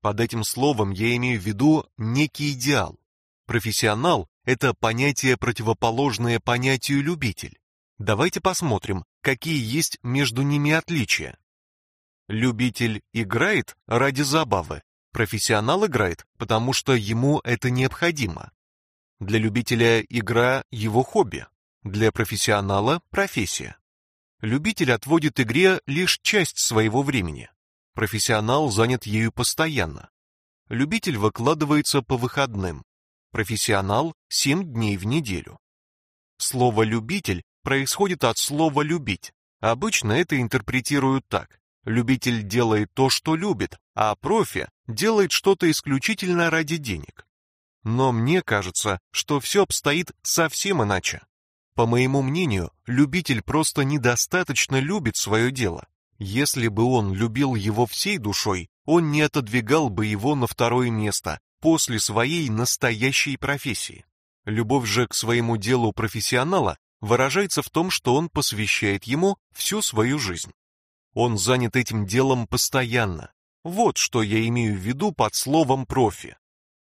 Под этим словом я имею в виду некий идеал. Профессионал – это понятие, противоположное понятию любитель. Давайте посмотрим, какие есть между ними отличия. Любитель играет ради забавы, профессионал играет, потому что ему это необходимо. Для любителя игра – его хобби, для профессионала – профессия. Любитель отводит игре лишь часть своего времени, Профессионал занят ею постоянно. Любитель выкладывается по выходным. Профессионал 7 дней в неделю. Слово «любитель» происходит от слова «любить». Обычно это интерпретируют так. Любитель делает то, что любит, а профи делает что-то исключительно ради денег. Но мне кажется, что все обстоит совсем иначе. По моему мнению, любитель просто недостаточно любит свое дело. Если бы он любил его всей душой, он не отодвигал бы его на второе место после своей настоящей профессии. Любовь же к своему делу профессионала выражается в том, что он посвящает ему всю свою жизнь. Он занят этим делом постоянно. Вот что я имею в виду под словом профи.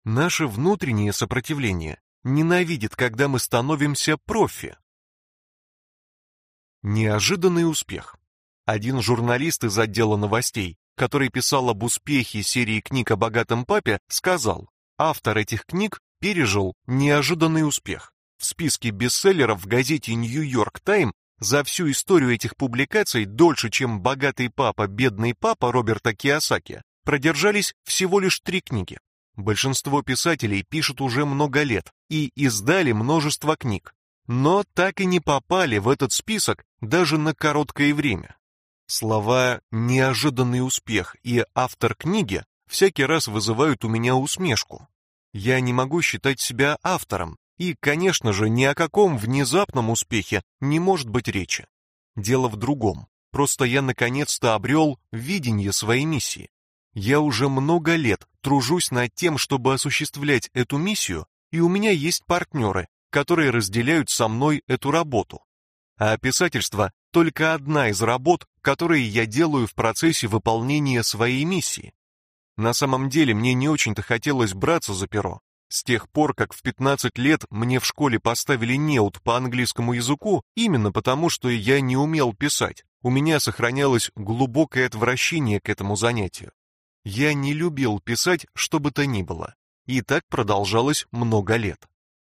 Наше внутреннее сопротивление ненавидит, когда мы становимся профи. Неожиданный успех. Один журналист из отдела новостей, который писал об успехе серии книг о богатом папе, сказал, автор этих книг пережил неожиданный успех. В списке бестселлеров в газете Нью-Йорк Тайм за всю историю этих публикаций дольше, чем «Богатый папа, бедный папа» Роберта Киосаки, продержались всего лишь три книги. Большинство писателей пишут уже много лет и издали множество книг, но так и не попали в этот список даже на короткое время. Слова «неожиданный успех» и «автор книги» всякий раз вызывают у меня усмешку. Я не могу считать себя автором, и, конечно же, ни о каком внезапном успехе не может быть речи. Дело в другом. Просто я наконец-то обрел видение своей миссии. Я уже много лет тружусь над тем, чтобы осуществлять эту миссию, и у меня есть партнеры, которые разделяют со мной эту работу. А писательство только одна из работ, которые я делаю в процессе выполнения своей миссии. На самом деле мне не очень-то хотелось браться за перо. С тех пор, как в 15 лет мне в школе поставили неуд по английскому языку, именно потому, что я не умел писать, у меня сохранялось глубокое отвращение к этому занятию. Я не любил писать что бы то ни было, и так продолжалось много лет.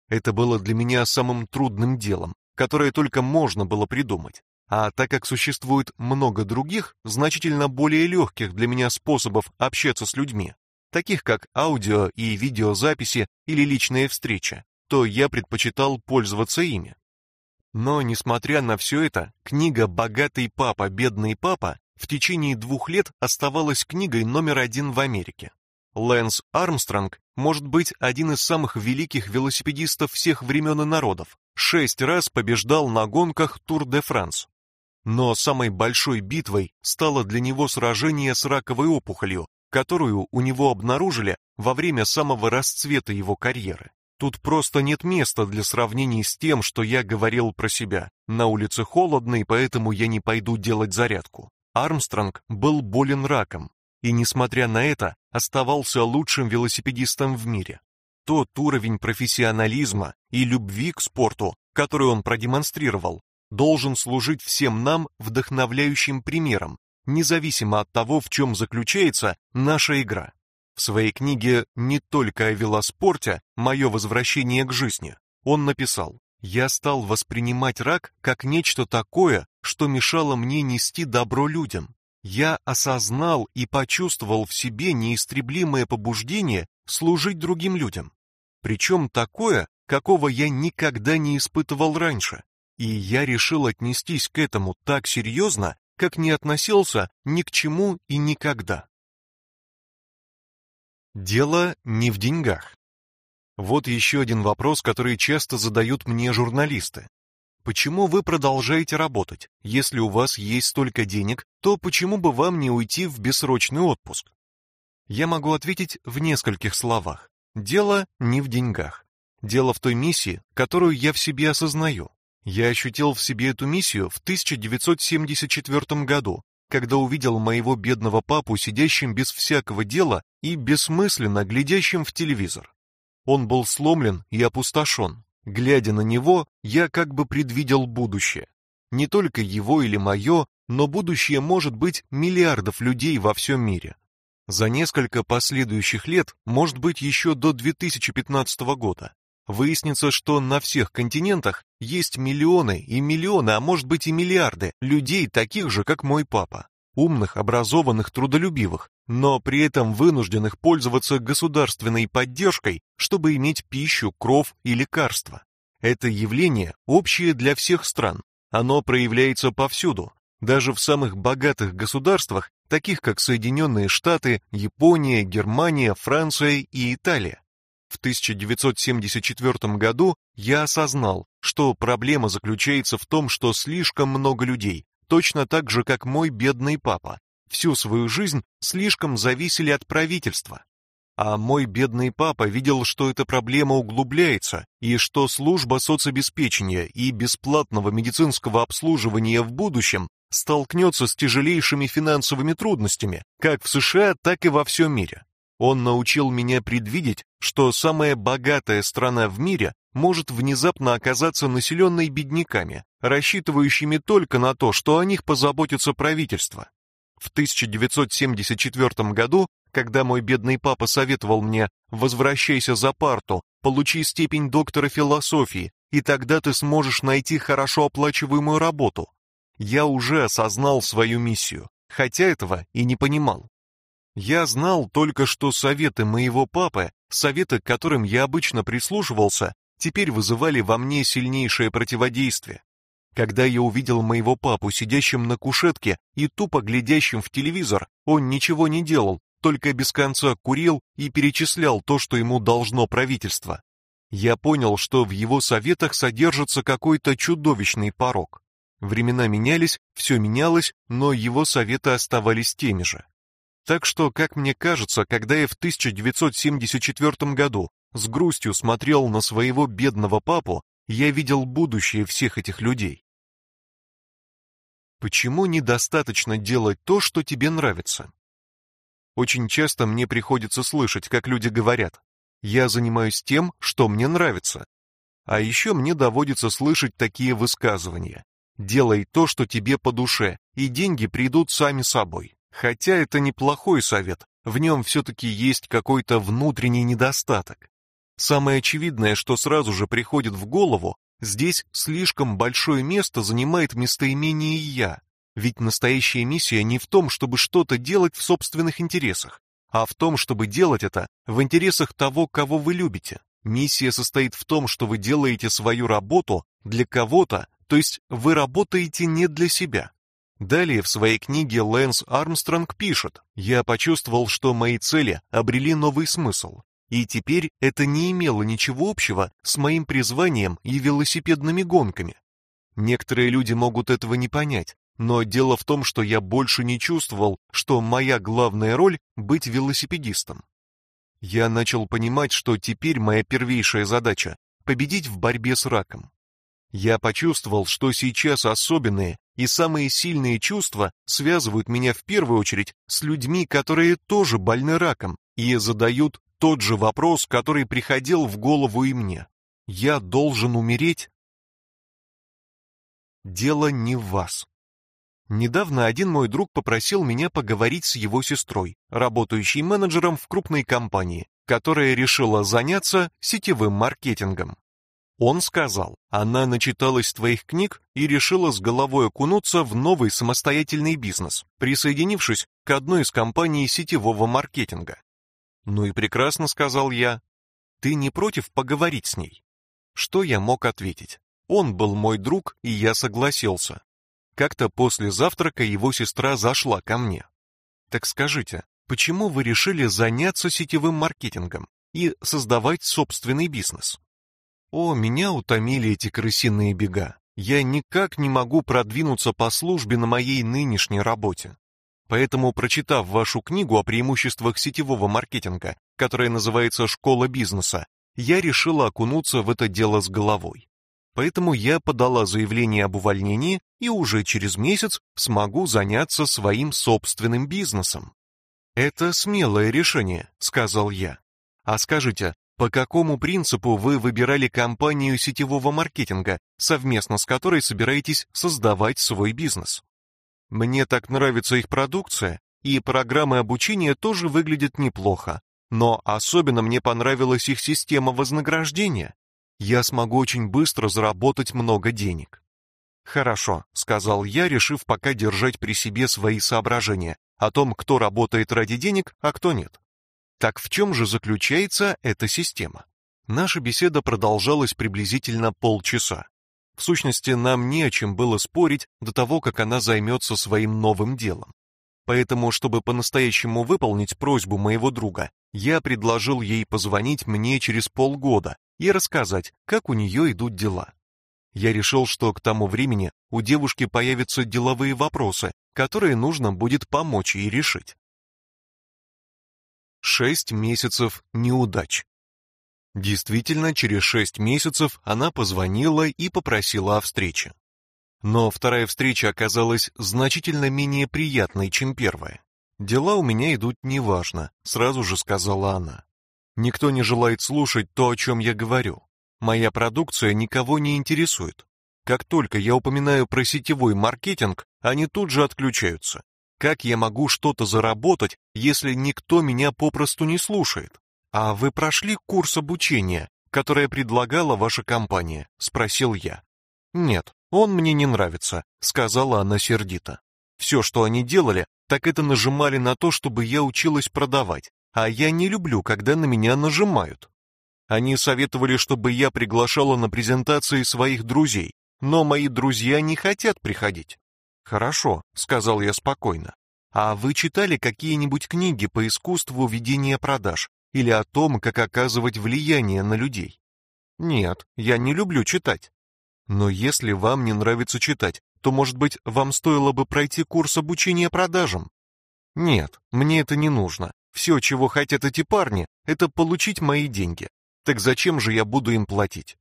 Это было для меня самым трудным делом, которое только можно было придумать. А так как существует много других, значительно более легких для меня способов общаться с людьми, таких как аудио и видеозаписи или личные встречи, то я предпочитал пользоваться ими. Но, несмотря на все это, книга «Богатый папа, бедный папа» в течение двух лет оставалась книгой номер один в Америке. Лэнс Армстронг может быть один из самых великих велосипедистов всех времен и народов. Шесть раз побеждал на гонках Тур-де-Франс. Но самой большой битвой стало для него сражение с раковой опухолью, которую у него обнаружили во время самого расцвета его карьеры. Тут просто нет места для сравнений с тем, что я говорил про себя. На улице холодно, и поэтому я не пойду делать зарядку. Армстронг был болен раком, и, несмотря на это, оставался лучшим велосипедистом в мире. Тот уровень профессионализма и любви к спорту, который он продемонстрировал, должен служить всем нам вдохновляющим примером, независимо от того, в чем заключается наша игра. В своей книге «Не только о велоспорте. Мое возвращение к жизни» он написал «Я стал воспринимать рак как нечто такое, что мешало мне нести добро людям. Я осознал и почувствовал в себе неистребимое побуждение служить другим людям. Причем такое, какого я никогда не испытывал раньше. И я решил отнестись к этому так серьезно, как не относился ни к чему и никогда. Дело не в деньгах. Вот еще один вопрос, который часто задают мне журналисты. Почему вы продолжаете работать? Если у вас есть столько денег, то почему бы вам не уйти в бессрочный отпуск? Я могу ответить в нескольких словах. Дело не в деньгах. Дело в той миссии, которую я в себе осознаю. Я ощутил в себе эту миссию в 1974 году, когда увидел моего бедного папу сидящим без всякого дела и бессмысленно глядящим в телевизор. Он был сломлен и опустошен. Глядя на него, я как бы предвидел будущее. Не только его или мое, но будущее может быть миллиардов людей во всем мире. За несколько последующих лет, может быть еще до 2015 года, Выяснится, что на всех континентах есть миллионы и миллионы, а может быть и миллиарды людей, таких же, как мой папа. Умных, образованных, трудолюбивых, но при этом вынужденных пользоваться государственной поддержкой, чтобы иметь пищу, кров и лекарства. Это явление общее для всех стран. Оно проявляется повсюду, даже в самых богатых государствах, таких как Соединенные Штаты, Япония, Германия, Франция и Италия. В 1974 году я осознал, что проблема заключается в том, что слишком много людей, точно так же, как мой бедный папа, всю свою жизнь слишком зависели от правительства. А мой бедный папа видел, что эта проблема углубляется, и что служба соцобеспечения и бесплатного медицинского обслуживания в будущем столкнется с тяжелейшими финансовыми трудностями, как в США, так и во всем мире. Он научил меня предвидеть, что самая богатая страна в мире может внезапно оказаться населенной бедняками, рассчитывающими только на то, что о них позаботится правительство. В 1974 году, когда мой бедный папа советовал мне «возвращайся за парту, получи степень доктора философии, и тогда ты сможешь найти хорошо оплачиваемую работу», я уже осознал свою миссию, хотя этого и не понимал. Я знал только, что советы моего папы, советы, к которым я обычно прислушивался, теперь вызывали во мне сильнейшее противодействие. Когда я увидел моего папу сидящим на кушетке и тупо глядящим в телевизор, он ничего не делал, только без конца курил и перечислял то, что ему должно правительство. Я понял, что в его советах содержится какой-то чудовищный порок. Времена менялись, все менялось, но его советы оставались теми же. Так что, как мне кажется, когда я в 1974 году с грустью смотрел на своего бедного папу, я видел будущее всех этих людей. Почему недостаточно делать то, что тебе нравится? Очень часто мне приходится слышать, как люди говорят: "Я занимаюсь тем, что мне нравится". А еще мне доводится слышать такие высказывания: "Делай то, что тебе по душе, и деньги придут сами собой". Хотя это неплохой совет, в нем все-таки есть какой-то внутренний недостаток. Самое очевидное, что сразу же приходит в голову, Здесь слишком большое место занимает местоимение «я», ведь настоящая миссия не в том, чтобы что-то делать в собственных интересах, а в том, чтобы делать это в интересах того, кого вы любите. Миссия состоит в том, что вы делаете свою работу для кого-то, то есть вы работаете не для себя. Далее в своей книге Лэнс Армстронг пишет: "Я почувствовал, что мои цели обрели новый смысл, и теперь это не имело ничего общего с моим призванием и велосипедными гонками. Некоторые люди могут этого не понять, но дело в том, что я больше не чувствовал, что моя главная роль быть велосипедистом. Я начал понимать, что теперь моя первейшая задача победить в борьбе с раком. Я почувствовал, что сейчас особенные и самые сильные чувства связывают меня в первую очередь с людьми, которые тоже больны раком и задают тот же вопрос, который приходил в голову и мне. Я должен умереть? Дело не в вас. Недавно один мой друг попросил меня поговорить с его сестрой, работающей менеджером в крупной компании, которая решила заняться сетевым маркетингом. Он сказал, она начиталась твоих книг и решила с головой окунуться в новый самостоятельный бизнес, присоединившись к одной из компаний сетевого маркетинга. Ну и прекрасно, сказал я. Ты не против поговорить с ней? Что я мог ответить? Он был мой друг, и я согласился. Как-то после завтрака его сестра зашла ко мне. Так скажите, почему вы решили заняться сетевым маркетингом и создавать собственный бизнес? О, меня утомили эти крысиные бега. Я никак не могу продвинуться по службе на моей нынешней работе. Поэтому, прочитав вашу книгу о преимуществах сетевого маркетинга, которая называется «Школа бизнеса», я решила окунуться в это дело с головой. Поэтому я подала заявление об увольнении и уже через месяц смогу заняться своим собственным бизнесом. Это смелое решение, сказал я. А скажите, по какому принципу вы выбирали компанию сетевого маркетинга, совместно с которой собираетесь создавать свой бизнес? Мне так нравится их продукция, и программы обучения тоже выглядят неплохо, но особенно мне понравилась их система вознаграждения я смогу очень быстро заработать много денег. Хорошо, сказал я, решив пока держать при себе свои соображения о том, кто работает ради денег, а кто нет. Так в чем же заключается эта система? Наша беседа продолжалась приблизительно полчаса. В сущности, нам не о чем было спорить до того, как она займется своим новым делом. Поэтому, чтобы по-настоящему выполнить просьбу моего друга, я предложил ей позвонить мне через полгода и рассказать, как у нее идут дела. Я решил, что к тому времени у девушки появятся деловые вопросы, которые нужно будет помочь ей решить. Шесть месяцев неудач. Действительно, через шесть месяцев она позвонила и попросила о встрече. Но вторая встреча оказалась значительно менее приятной, чем первая. Дела у меня идут неважно, сразу же сказала она. Никто не желает слушать то, о чем я говорю. Моя продукция никого не интересует. Как только я упоминаю про сетевой маркетинг, они тут же отключаются. Как я могу что-то заработать, если никто меня попросту не слушает? А вы прошли курс обучения, которое предлагала ваша компания, спросил я. Нет, он мне не нравится, сказала она сердито. Все, что они делали, так это нажимали на то, чтобы я училась продавать, а я не люблю, когда на меня нажимают. Они советовали, чтобы я приглашала на презентации своих друзей, но мои друзья не хотят приходить. Хорошо, сказал я спокойно. А вы читали какие-нибудь книги по искусству ведения продаж или о том, как оказывать влияние на людей? Нет, я не люблю читать. Но если вам не нравится читать, то, может быть, вам стоило бы пройти курс обучения продажам? Нет, мне это не нужно. Все, чего хотят эти парни, это получить мои деньги. Так зачем же я буду им платить?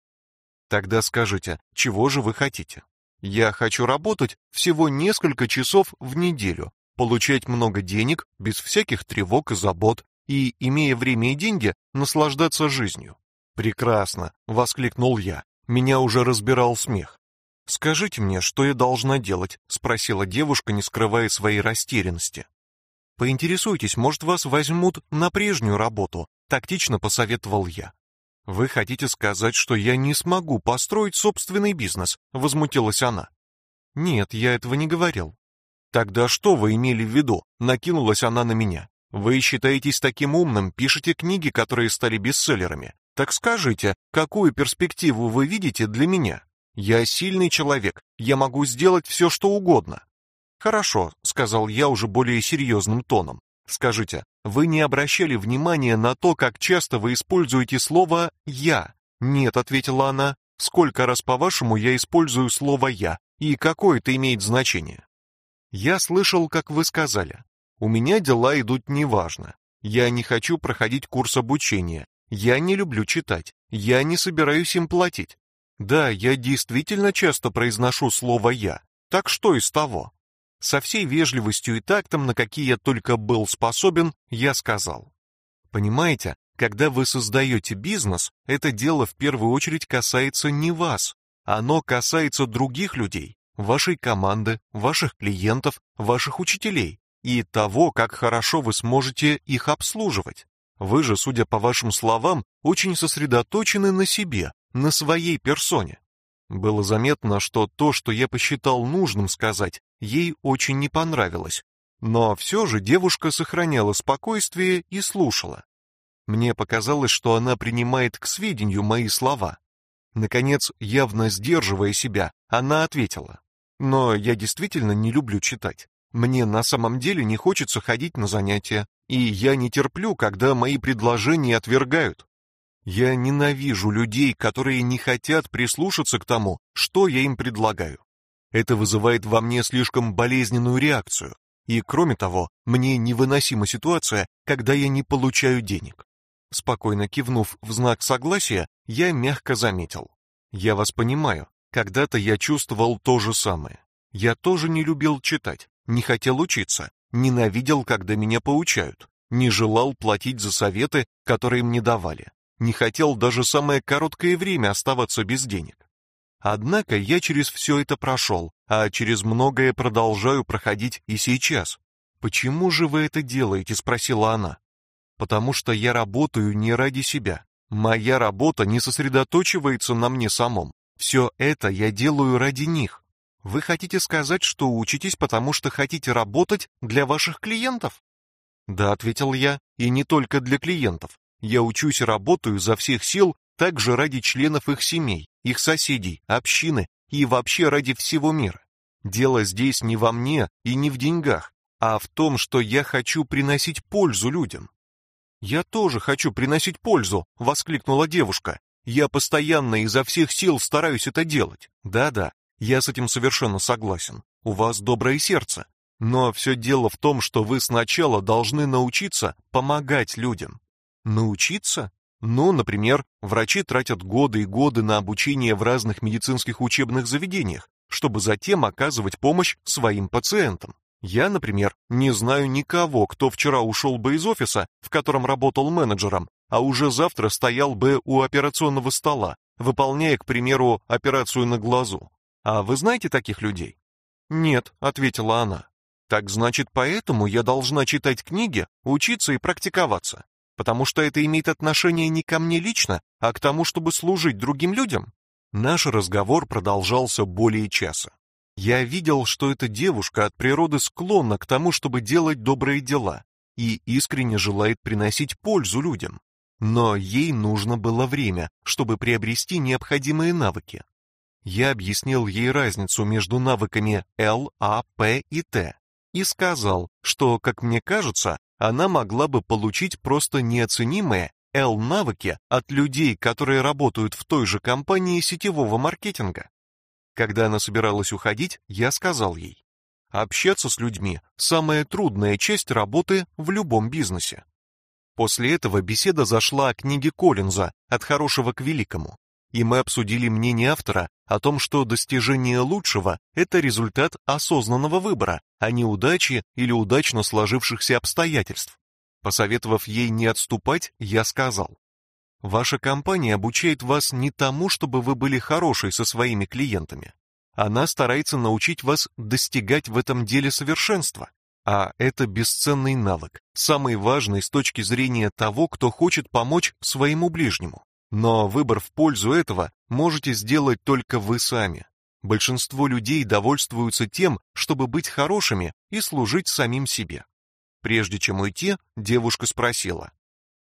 Тогда скажите, чего же вы хотите? Я хочу работать всего несколько часов в неделю, получать много денег без всяких тревог и забот и, имея время и деньги, наслаждаться жизнью. Прекрасно, воскликнул я. Меня уже разбирал смех. Скажите мне, что я должна делать, спросила девушка, не скрывая своей растерянности. Поинтересуйтесь, может, вас возьмут на прежнюю работу, тактично посоветовал я. Вы хотите сказать, что я не смогу построить собственный бизнес? возмутилась она. Нет, я этого не говорил. Тогда что вы имели в виду? накинулась она на меня. Вы считаетесь таким умным, пишете книги, которые стали бестселлерами. Так скажите, какую перспективу вы видите для меня? Я сильный человек, я могу сделать все, что угодно. Хорошо, сказал я уже более серьезным тоном. Скажите, вы не обращали внимания на то, как часто вы используете слово я? Нет, ответила она. Сколько раз, по-вашему, я использую слово я и какое это имеет значение? Я слышал, как вы сказали. У меня дела идут неважно. Я не хочу проходить курс обучения. Я не люблю читать. Я не собираюсь им платить. Да, я действительно часто произношу слово я. Так что из того? Со всей вежливостью и тактом, на какие я только был способен, я сказал: "Понимаете, когда вы создаете бизнес, это дело в первую очередь касается не вас. Оно касается других людей, вашей команды, ваших клиентов, ваших учителей и того, как хорошо вы сможете их обслуживать. Вы же, судя по вашим словам, очень сосредоточены на себе, на своей персоне. Было заметно, что то, что я посчитал нужным сказать, ей очень не понравилось. Но все же девушка сохраняла спокойствие и слушала. Мне показалось, что она принимает к сведению мои слова. Наконец, явно сдерживая себя, она ответила: "Но я действительно не люблю читать. Мне на самом деле не хочется ходить на занятия, и я не терплю, когда мои предложения отвергают. Я ненавижу людей, которые не хотят прислушаться к тому, что я им предлагаю. Это вызывает во мне слишком болезненную реакцию. И кроме того, мне невыносима ситуация, когда я не получаю денег. Спокойно кивнув в знак согласия, я мягко заметил: "Я вас понимаю. Когда-то я чувствовал то же самое. Я тоже не любил читать, не хотел учиться, ненавидел, когда меня поучают, не желал платить за советы, которые мне давали, не хотел даже самое короткое время оставаться без денег. Однако я через все это прошел, а через многое продолжаю проходить и сейчас. Почему же вы это делаете, спросила она. Потому что я работаю не ради себя. Моя работа не сосредоточивается на мне самом. Все это я делаю ради них. Вы хотите сказать, что учитесь, потому что хотите работать для ваших клиентов? Да, ответил я, и не только для клиентов. Я учусь и работаю за всех сил также ради членов их семей, их соседей, общины и вообще ради всего мира. Дело здесь не во мне и не в деньгах, а в том, что я хочу приносить пользу людям. Я тоже хочу приносить пользу, воскликнула девушка. Я постоянно изо всех сил стараюсь это делать. Да-да, я с этим совершенно согласен. У вас доброе сердце. Но все дело в том, что вы сначала должны научиться помогать людям. Научиться? Ну, например, врачи тратят годы и годы на обучение в разных медицинских учебных заведениях, чтобы затем оказывать помощь своим пациентам. Я, например, не знаю никого, кто вчера ушел бы из офиса, в котором работал менеджером, а уже завтра стоял бы у операционного стола, выполняя, к примеру, операцию на глазу. А вы знаете таких людей? Нет, ответила она. Так значит, поэтому я должна читать книги, учиться и практиковаться, потому что это имеет отношение не ко мне лично, а к тому, чтобы служить другим людям. Наш разговор продолжался более часа. Я видел, что эта девушка от природы склонна к тому, чтобы делать добрые дела и искренне желает приносить пользу людям. Но ей нужно было время, чтобы приобрести необходимые навыки. Я объяснил ей разницу между навыками Л, А, П и Т и сказал, что, как мне кажется, она могла бы получить просто неоценимые Л навыки от людей, которые работают в той же компании сетевого маркетинга. Когда она собиралась уходить, я сказал ей: общаться с людьми самая трудная часть работы в любом бизнесе. После этого беседа зашла о книге Коллинза От хорошего к великому и мы обсудили мнение автора о том, что достижение лучшего это результат осознанного выбора, а не удачи или удачно сложившихся обстоятельств. Посоветовав ей не отступать, я сказал: Ваша компания обучает вас не тому, чтобы вы были хорошей со своими клиентами. Она старается научить вас достигать в этом деле совершенства, а это бесценный навык, самый важный с точки зрения того, кто хочет помочь своему ближнему. Но выбор в пользу этого можете сделать только вы сами. Большинство людей довольствуются тем, чтобы быть хорошими и служить самим себе. Прежде чем уйти, девушка спросила: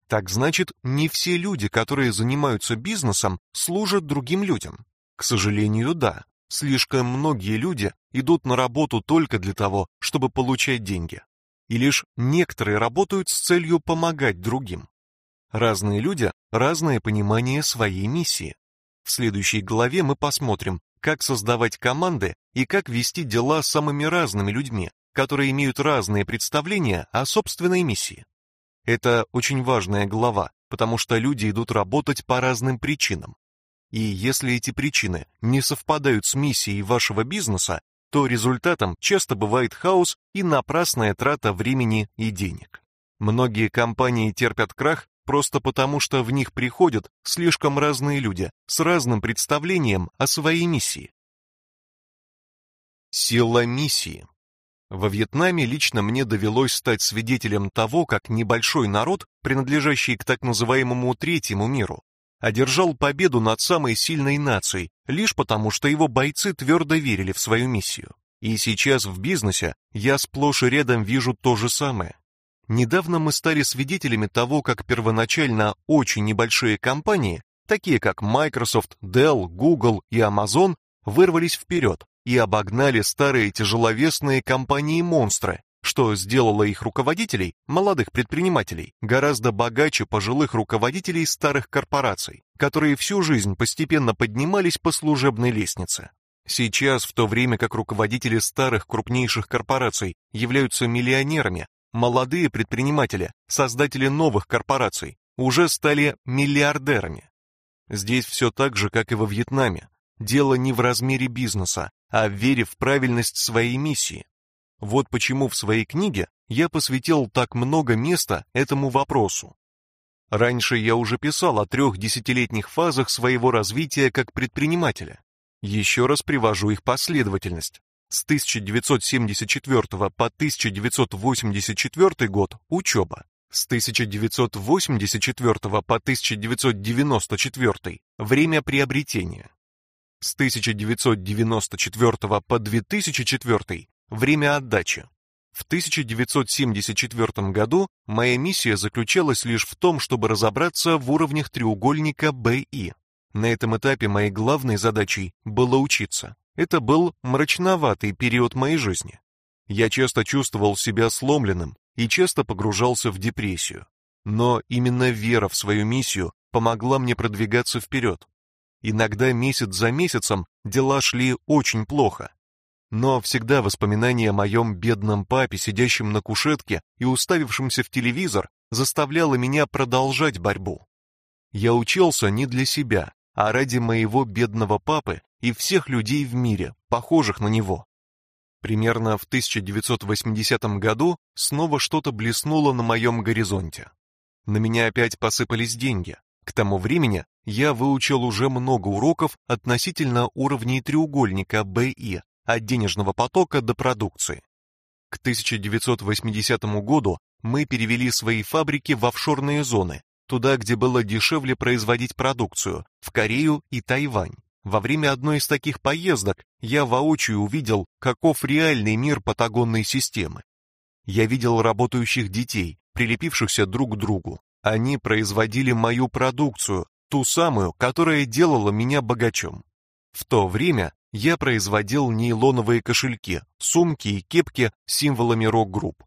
"Так значит, не все люди, которые занимаются бизнесом, служат другим людям?" К сожалению, да. Слишком многие люди идут на работу только для того, чтобы получать деньги. И лишь некоторые работают с целью помогать другим. Разные люди разное понимание своей миссии. В следующей главе мы посмотрим, как создавать команды и как вести дела с самыми разными людьми, которые имеют разные представления о собственной миссии. Это очень важная глава, потому что люди идут работать по разным причинам. И если эти причины не совпадают с миссией вашего бизнеса, то результатом часто бывает хаос и напрасная трата времени и денег. Многие компании терпят крах просто потому, что в них приходят слишком разные люди с разным представлением о своей миссии. Сила миссии. Во Вьетнаме лично мне довелось стать свидетелем того, как небольшой народ, принадлежащий к так называемому третьему миру, одержал победу над самой сильной нацией, лишь потому, что его бойцы твердо верили в свою миссию. И сейчас в бизнесе я сплошь и рядом вижу то же самое. Недавно мы стали свидетелями того, как первоначально очень небольшие компании, такие как Microsoft, Dell, Google и Amazon, вырвались вперед и обогнали старые тяжеловесные компании-монстры, что сделало их руководителей, молодых предпринимателей, гораздо богаче пожилых руководителей старых корпораций, которые всю жизнь постепенно поднимались по служебной лестнице. Сейчас, в то время как руководители старых крупнейших корпораций являются миллионерами, Молодые предприниматели, создатели новых корпораций, уже стали миллиардерами. Здесь все так же, как и во Вьетнаме. Дело не в размере бизнеса, а в вере в правильность своей миссии. Вот почему в своей книге я посвятил так много места этому вопросу. Раньше я уже писал о трех десятилетних фазах своего развития как предпринимателя. Еще раз привожу их последовательность. С 1974 по 1984 год учеба. С 1984 по 1994 время приобретения. С 1994 по 2004 время отдачи. В 1974 году моя миссия заключалась лишь в том, чтобы разобраться в уровнях треугольника BI. На этом этапе моей главной задачей было учиться. Это был мрачноватый период моей жизни. Я часто чувствовал себя сломленным и часто погружался в депрессию. Но именно вера в свою миссию помогла мне продвигаться вперед. Иногда месяц за месяцем дела шли очень плохо. Но всегда воспоминание о моем бедном папе, сидящем на кушетке и уставившемся в телевизор, заставляло меня продолжать борьбу. Я учился не для себя, а ради моего бедного папы и всех людей в мире, похожих на него. Примерно в 1980 году снова что-то блеснуло на моем горизонте. На меня опять посыпались деньги. К тому времени я выучил уже много уроков относительно уровней треугольника BI, от денежного потока до продукции. К 1980 году мы перевели свои фабрики в офшорные зоны, туда, где было дешевле производить продукцию, в Корею и Тайвань. Во время одной из таких поездок я воочию увидел, каков реальный мир патагонной системы. Я видел работающих детей, прилепившихся друг к другу. Они производили мою продукцию, ту самую, которая делала меня богачом. В то время я производил нейлоновые кошельки, сумки и кепки с символами рок-групп.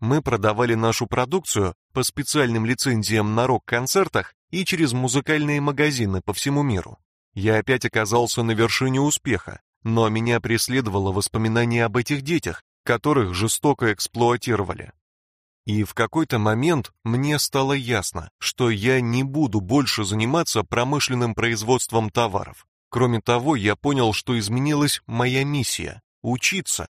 Мы продавали нашу продукцию по специальным лицензиям на рок-концертах и через музыкальные магазины по всему миру. Я опять оказался на вершине успеха, но меня преследовало воспоминание об этих детях, которых жестоко эксплуатировали. И в какой-то момент мне стало ясно, что я не буду больше заниматься промышленным производством товаров. Кроме того, я понял, что изменилась моя миссия учиться,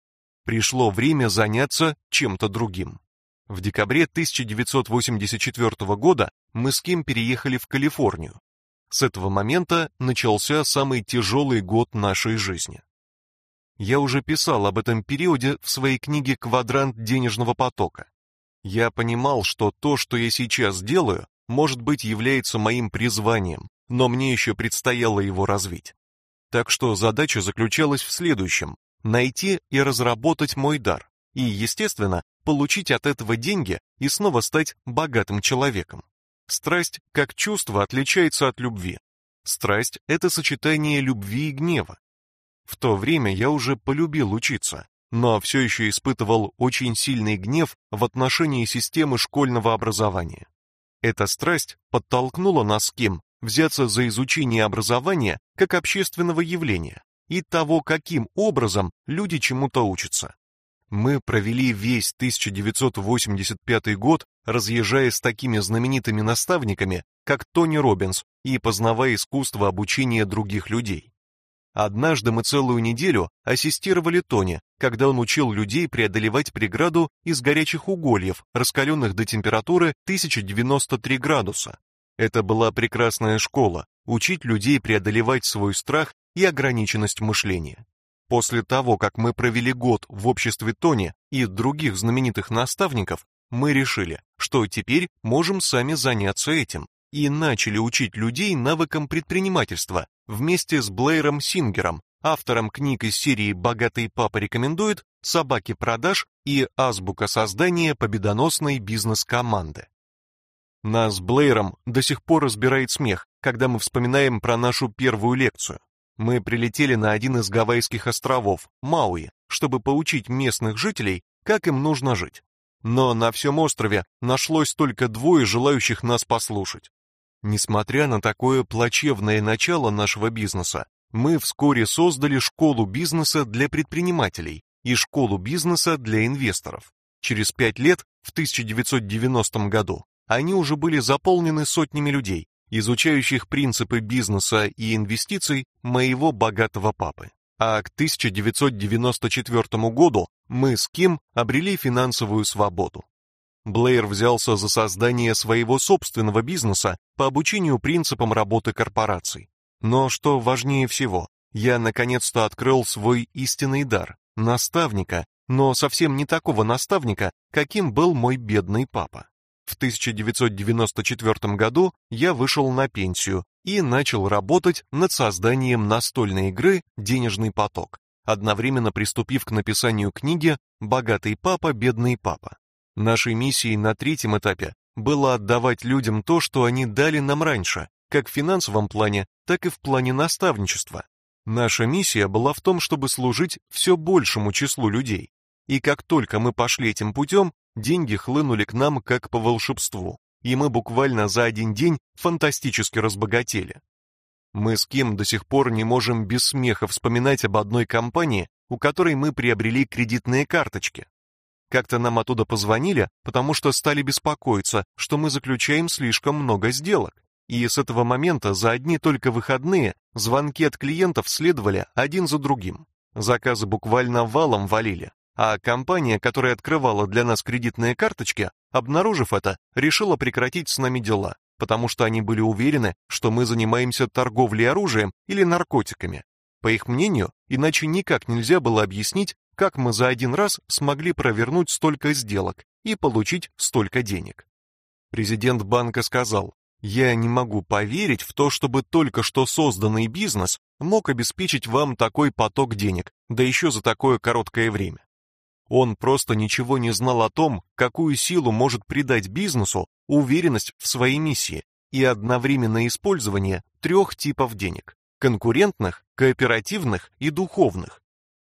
Пришло время заняться чем-то другим. В декабре 1984 года мы с Ким переехали в Калифорнию. С этого момента начался самый тяжелый год нашей жизни. Я уже писал об этом периоде в своей книге Квадрант денежного потока. Я понимал, что то, что я сейчас делаю, может быть, является моим призванием, но мне еще предстояло его развить. Так что задача заключалась в следующем: найти и разработать мой дар, и, естественно, получить от этого деньги и снова стать богатым человеком. Страсть как чувство отличается от любви. Страсть это сочетание любви и гнева. В то время я уже полюбил учиться, но все еще испытывал очень сильный гнев в отношении системы школьного образования. Эта страсть подтолкнула нас с Ким взяться за изучение образования как общественного явления и того, каким образом люди чему-то учатся. Мы провели весь 1985 год, разъезжая с такими знаменитыми наставниками, как Тони Робинс, и познавая искусство обучения других людей. Однажды мы целую неделю ассистировали Тони, когда он учил людей преодолевать преграду из горячих угольев, раскаленных до температуры 1093 градуса. Это была прекрасная школа учить людей преодолевать свой страх и ограниченность мышления. После того, как мы провели год в обществе Тони и других знаменитых наставников, мы решили, что теперь можем сами заняться этим и начали учить людей навыкам предпринимательства вместе с Блэйром Сингером, автором книг из серии «Богатый папа рекомендует», «Собаки продаж» и «Азбука создания победоносной бизнес-команды». Нас с Блэйром до сих пор разбирает смех, когда мы вспоминаем про нашу первую лекцию. Мы прилетели на один из гавайских островов, Мауи, чтобы поучить местных жителей, как им нужно жить. Но на всем острове нашлось только двое желающих нас послушать. Несмотря на такое плачевное начало нашего бизнеса, мы вскоре создали школу бизнеса для предпринимателей и школу бизнеса для инвесторов. Через пять лет, в 1990 году, они уже были заполнены сотнями людей, изучающих принципы бизнеса и инвестиций моего богатого папы. А к 1994 году мы с Ким обрели финансовую свободу. Блэйр взялся за создание своего собственного бизнеса по обучению принципам работы корпораций. Но что важнее всего, я наконец-то открыл свой истинный дар наставника, но совсем не такого наставника, каким был мой бедный папа. В 1994 году я вышел на пенсию и начал работать над созданием настольной игры Денежный поток, одновременно приступив к написанию книги Богатый папа, бедный папа. Нашей миссией на третьем этапе было отдавать людям то, что они дали нам раньше, как в финансовом плане, так и в плане наставничества. Наша миссия была в том, чтобы служить все большему числу людей. И как только мы пошли этим путем, деньги хлынули к нам как по волшебству, и мы буквально за один день фантастически разбогатели. Мы с Ким до сих пор не можем без смеха вспоминать об одной компании, у которой мы приобрели кредитные карточки. Как-то нам оттуда позвонили, потому что стали беспокоиться, что мы заключаем слишком много сделок. И с этого момента за одни только выходные звонки от клиентов следовали один за другим. Заказы буквально валом валили, а компания, которая открывала для нас кредитные карточки, обнаружив это, решила прекратить с нами дела, потому что они были уверены, что мы занимаемся торговлей оружием или наркотиками. По их мнению, иначе никак нельзя было объяснить, как мы за один раз смогли провернуть столько сделок и получить столько денег. Президент банка сказал, «Я не могу поверить в то, чтобы только что созданный бизнес мог обеспечить вам такой поток денег, да еще за такое короткое время». Он просто ничего не знал о том, какую силу может придать бизнесу уверенность в своей миссии и одновременное использование трех типов денег – конкурентных, кооперативных и духовных.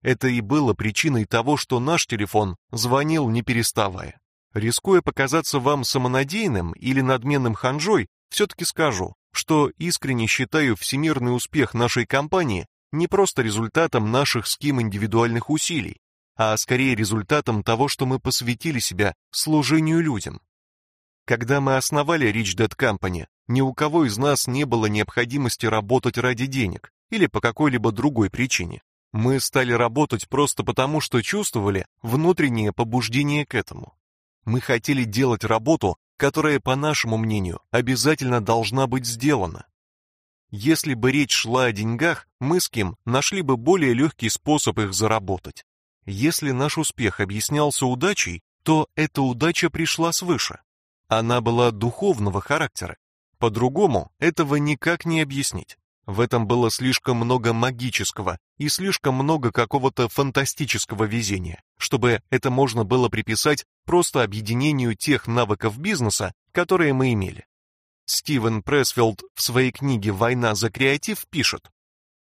Это и было причиной того, что наш телефон звонил не переставая. Рискуя показаться вам самонадеянным или надменным ханжой, все-таки скажу, что искренне считаю всемирный успех нашей компании не просто результатом наших с Ким индивидуальных усилий, а скорее результатом того, что мы посвятили себя служению людям. Когда мы основали Rich Dad Company, ни у кого из нас не было необходимости работать ради денег или по какой-либо другой причине. Мы стали работать просто потому, что чувствовали внутреннее побуждение к этому. Мы хотели делать работу, которая, по нашему мнению, обязательно должна быть сделана. Если бы речь шла о деньгах, мы с кем нашли бы более легкий способ их заработать. Если наш успех объяснялся удачей, то эта удача пришла свыше. Она была духовного характера. По-другому этого никак не объяснить. В этом было слишком много магического и слишком много какого-то фантастического везения, чтобы это можно было приписать просто объединению тех навыков бизнеса, которые мы имели. Стивен Пресфилд в своей книге «Война за креатив» пишет,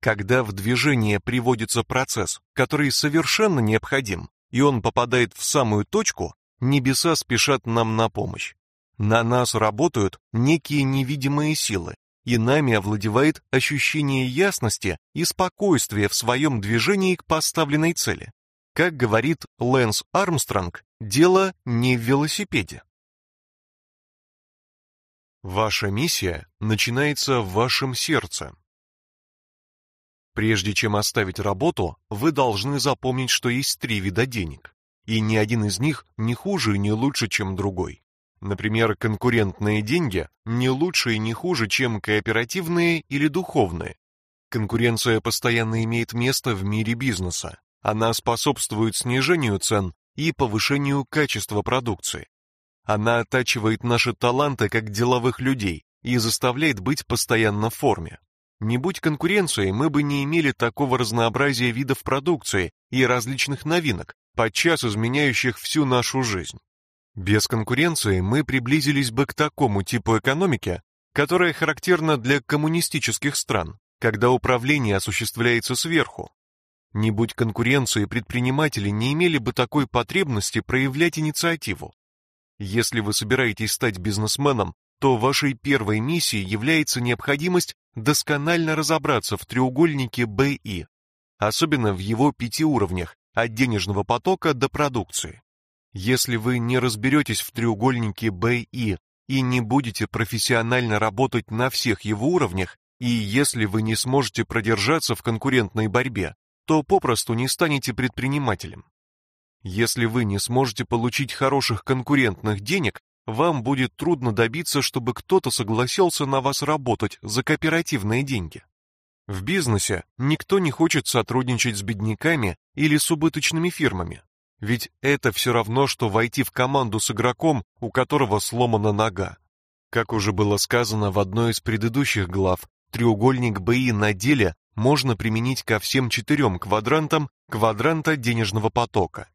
когда в движение приводится процесс, который совершенно необходим, и он попадает в самую точку, небеса спешат нам на помощь. На нас работают некие невидимые силы, и нами овладевает ощущение ясности и спокойствия в своем движении к поставленной цели. Как говорит Лэнс Армстронг, дело не в велосипеде. Ваша миссия начинается в вашем сердце. Прежде чем оставить работу, вы должны запомнить, что есть три вида денег, и ни один из них не хуже и не лучше, чем другой. Например, конкурентные деньги не лучше и не хуже, чем кооперативные или духовные. Конкуренция постоянно имеет место в мире бизнеса. Она способствует снижению цен и повышению качества продукции. Она оттачивает наши таланты как деловых людей и заставляет быть постоянно в форме. Не будь конкуренции, мы бы не имели такого разнообразия видов продукции и различных новинок, подчас изменяющих всю нашу жизнь. Без конкуренции мы приблизились бы к такому типу экономики, которая характерна для коммунистических стран, когда управление осуществляется сверху. Не будь конкуренции, предприниматели не имели бы такой потребности проявлять инициативу. Если вы собираетесь стать бизнесменом, то вашей первой миссией является необходимость досконально разобраться в треугольнике БИ, особенно в его пяти уровнях, от денежного потока до продукции. Если вы не разберетесь в треугольнике BI и не будете профессионально работать на всех его уровнях, и если вы не сможете продержаться в конкурентной борьбе, то попросту не станете предпринимателем. Если вы не сможете получить хороших конкурентных денег, вам будет трудно добиться, чтобы кто-то согласился на вас работать за кооперативные деньги. В бизнесе никто не хочет сотрудничать с бедняками или с убыточными фирмами. Ведь это все равно, что войти в команду с игроком, у которого сломана нога. Как уже было сказано в одной из предыдущих глав, треугольник БИ на деле можно применить ко всем четырем квадрантам квадранта денежного потока.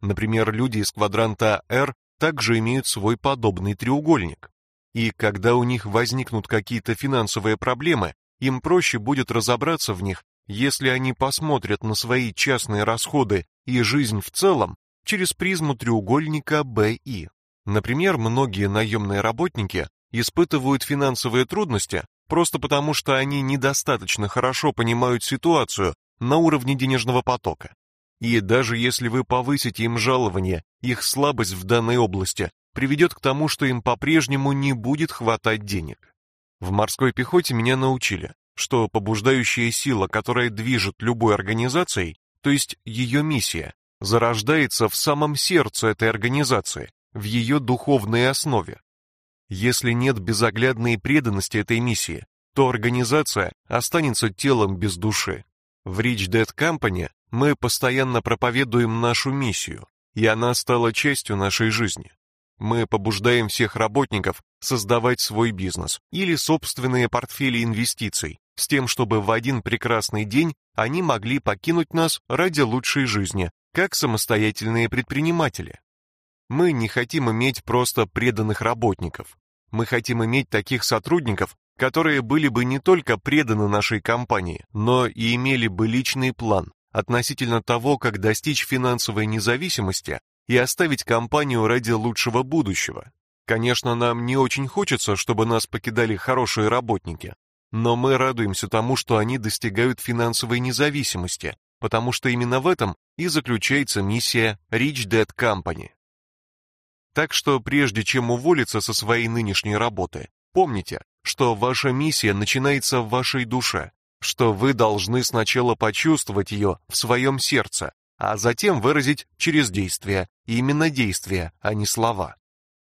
Например, люди из квадранта R также имеют свой подобный треугольник. И когда у них возникнут какие-то финансовые проблемы, им проще будет разобраться в них если они посмотрят на свои частные расходы и жизнь в целом через призму треугольника БИ. Например, многие наемные работники испытывают финансовые трудности просто потому, что они недостаточно хорошо понимают ситуацию на уровне денежного потока. И даже если вы повысите им жалование, их слабость в данной области приведет к тому, что им по-прежнему не будет хватать денег. В морской пехоте меня научили, что побуждающая сила, которая движет любой организацией, то есть ее миссия, зарождается в самом сердце этой организации, в ее духовной основе. Если нет безоглядной преданности этой миссии, то организация останется телом без души. В Rich Dad Company мы постоянно проповедуем нашу миссию, и она стала частью нашей жизни. Мы побуждаем всех работников создавать свой бизнес или собственные портфели инвестиций, с тем, чтобы в один прекрасный день они могли покинуть нас ради лучшей жизни, как самостоятельные предприниматели. Мы не хотим иметь просто преданных работников. Мы хотим иметь таких сотрудников, которые были бы не только преданы нашей компании, но и имели бы личный план относительно того, как достичь финансовой независимости и оставить компанию ради лучшего будущего. Конечно, нам не очень хочется, чтобы нас покидали хорошие работники, но мы радуемся тому, что они достигают финансовой независимости, потому что именно в этом и заключается миссия Rich Dad Company. Так что прежде чем уволиться со своей нынешней работы, помните, что ваша миссия начинается в вашей душе, что вы должны сначала почувствовать ее в своем сердце, а затем выразить через действия, именно действия, а не слова.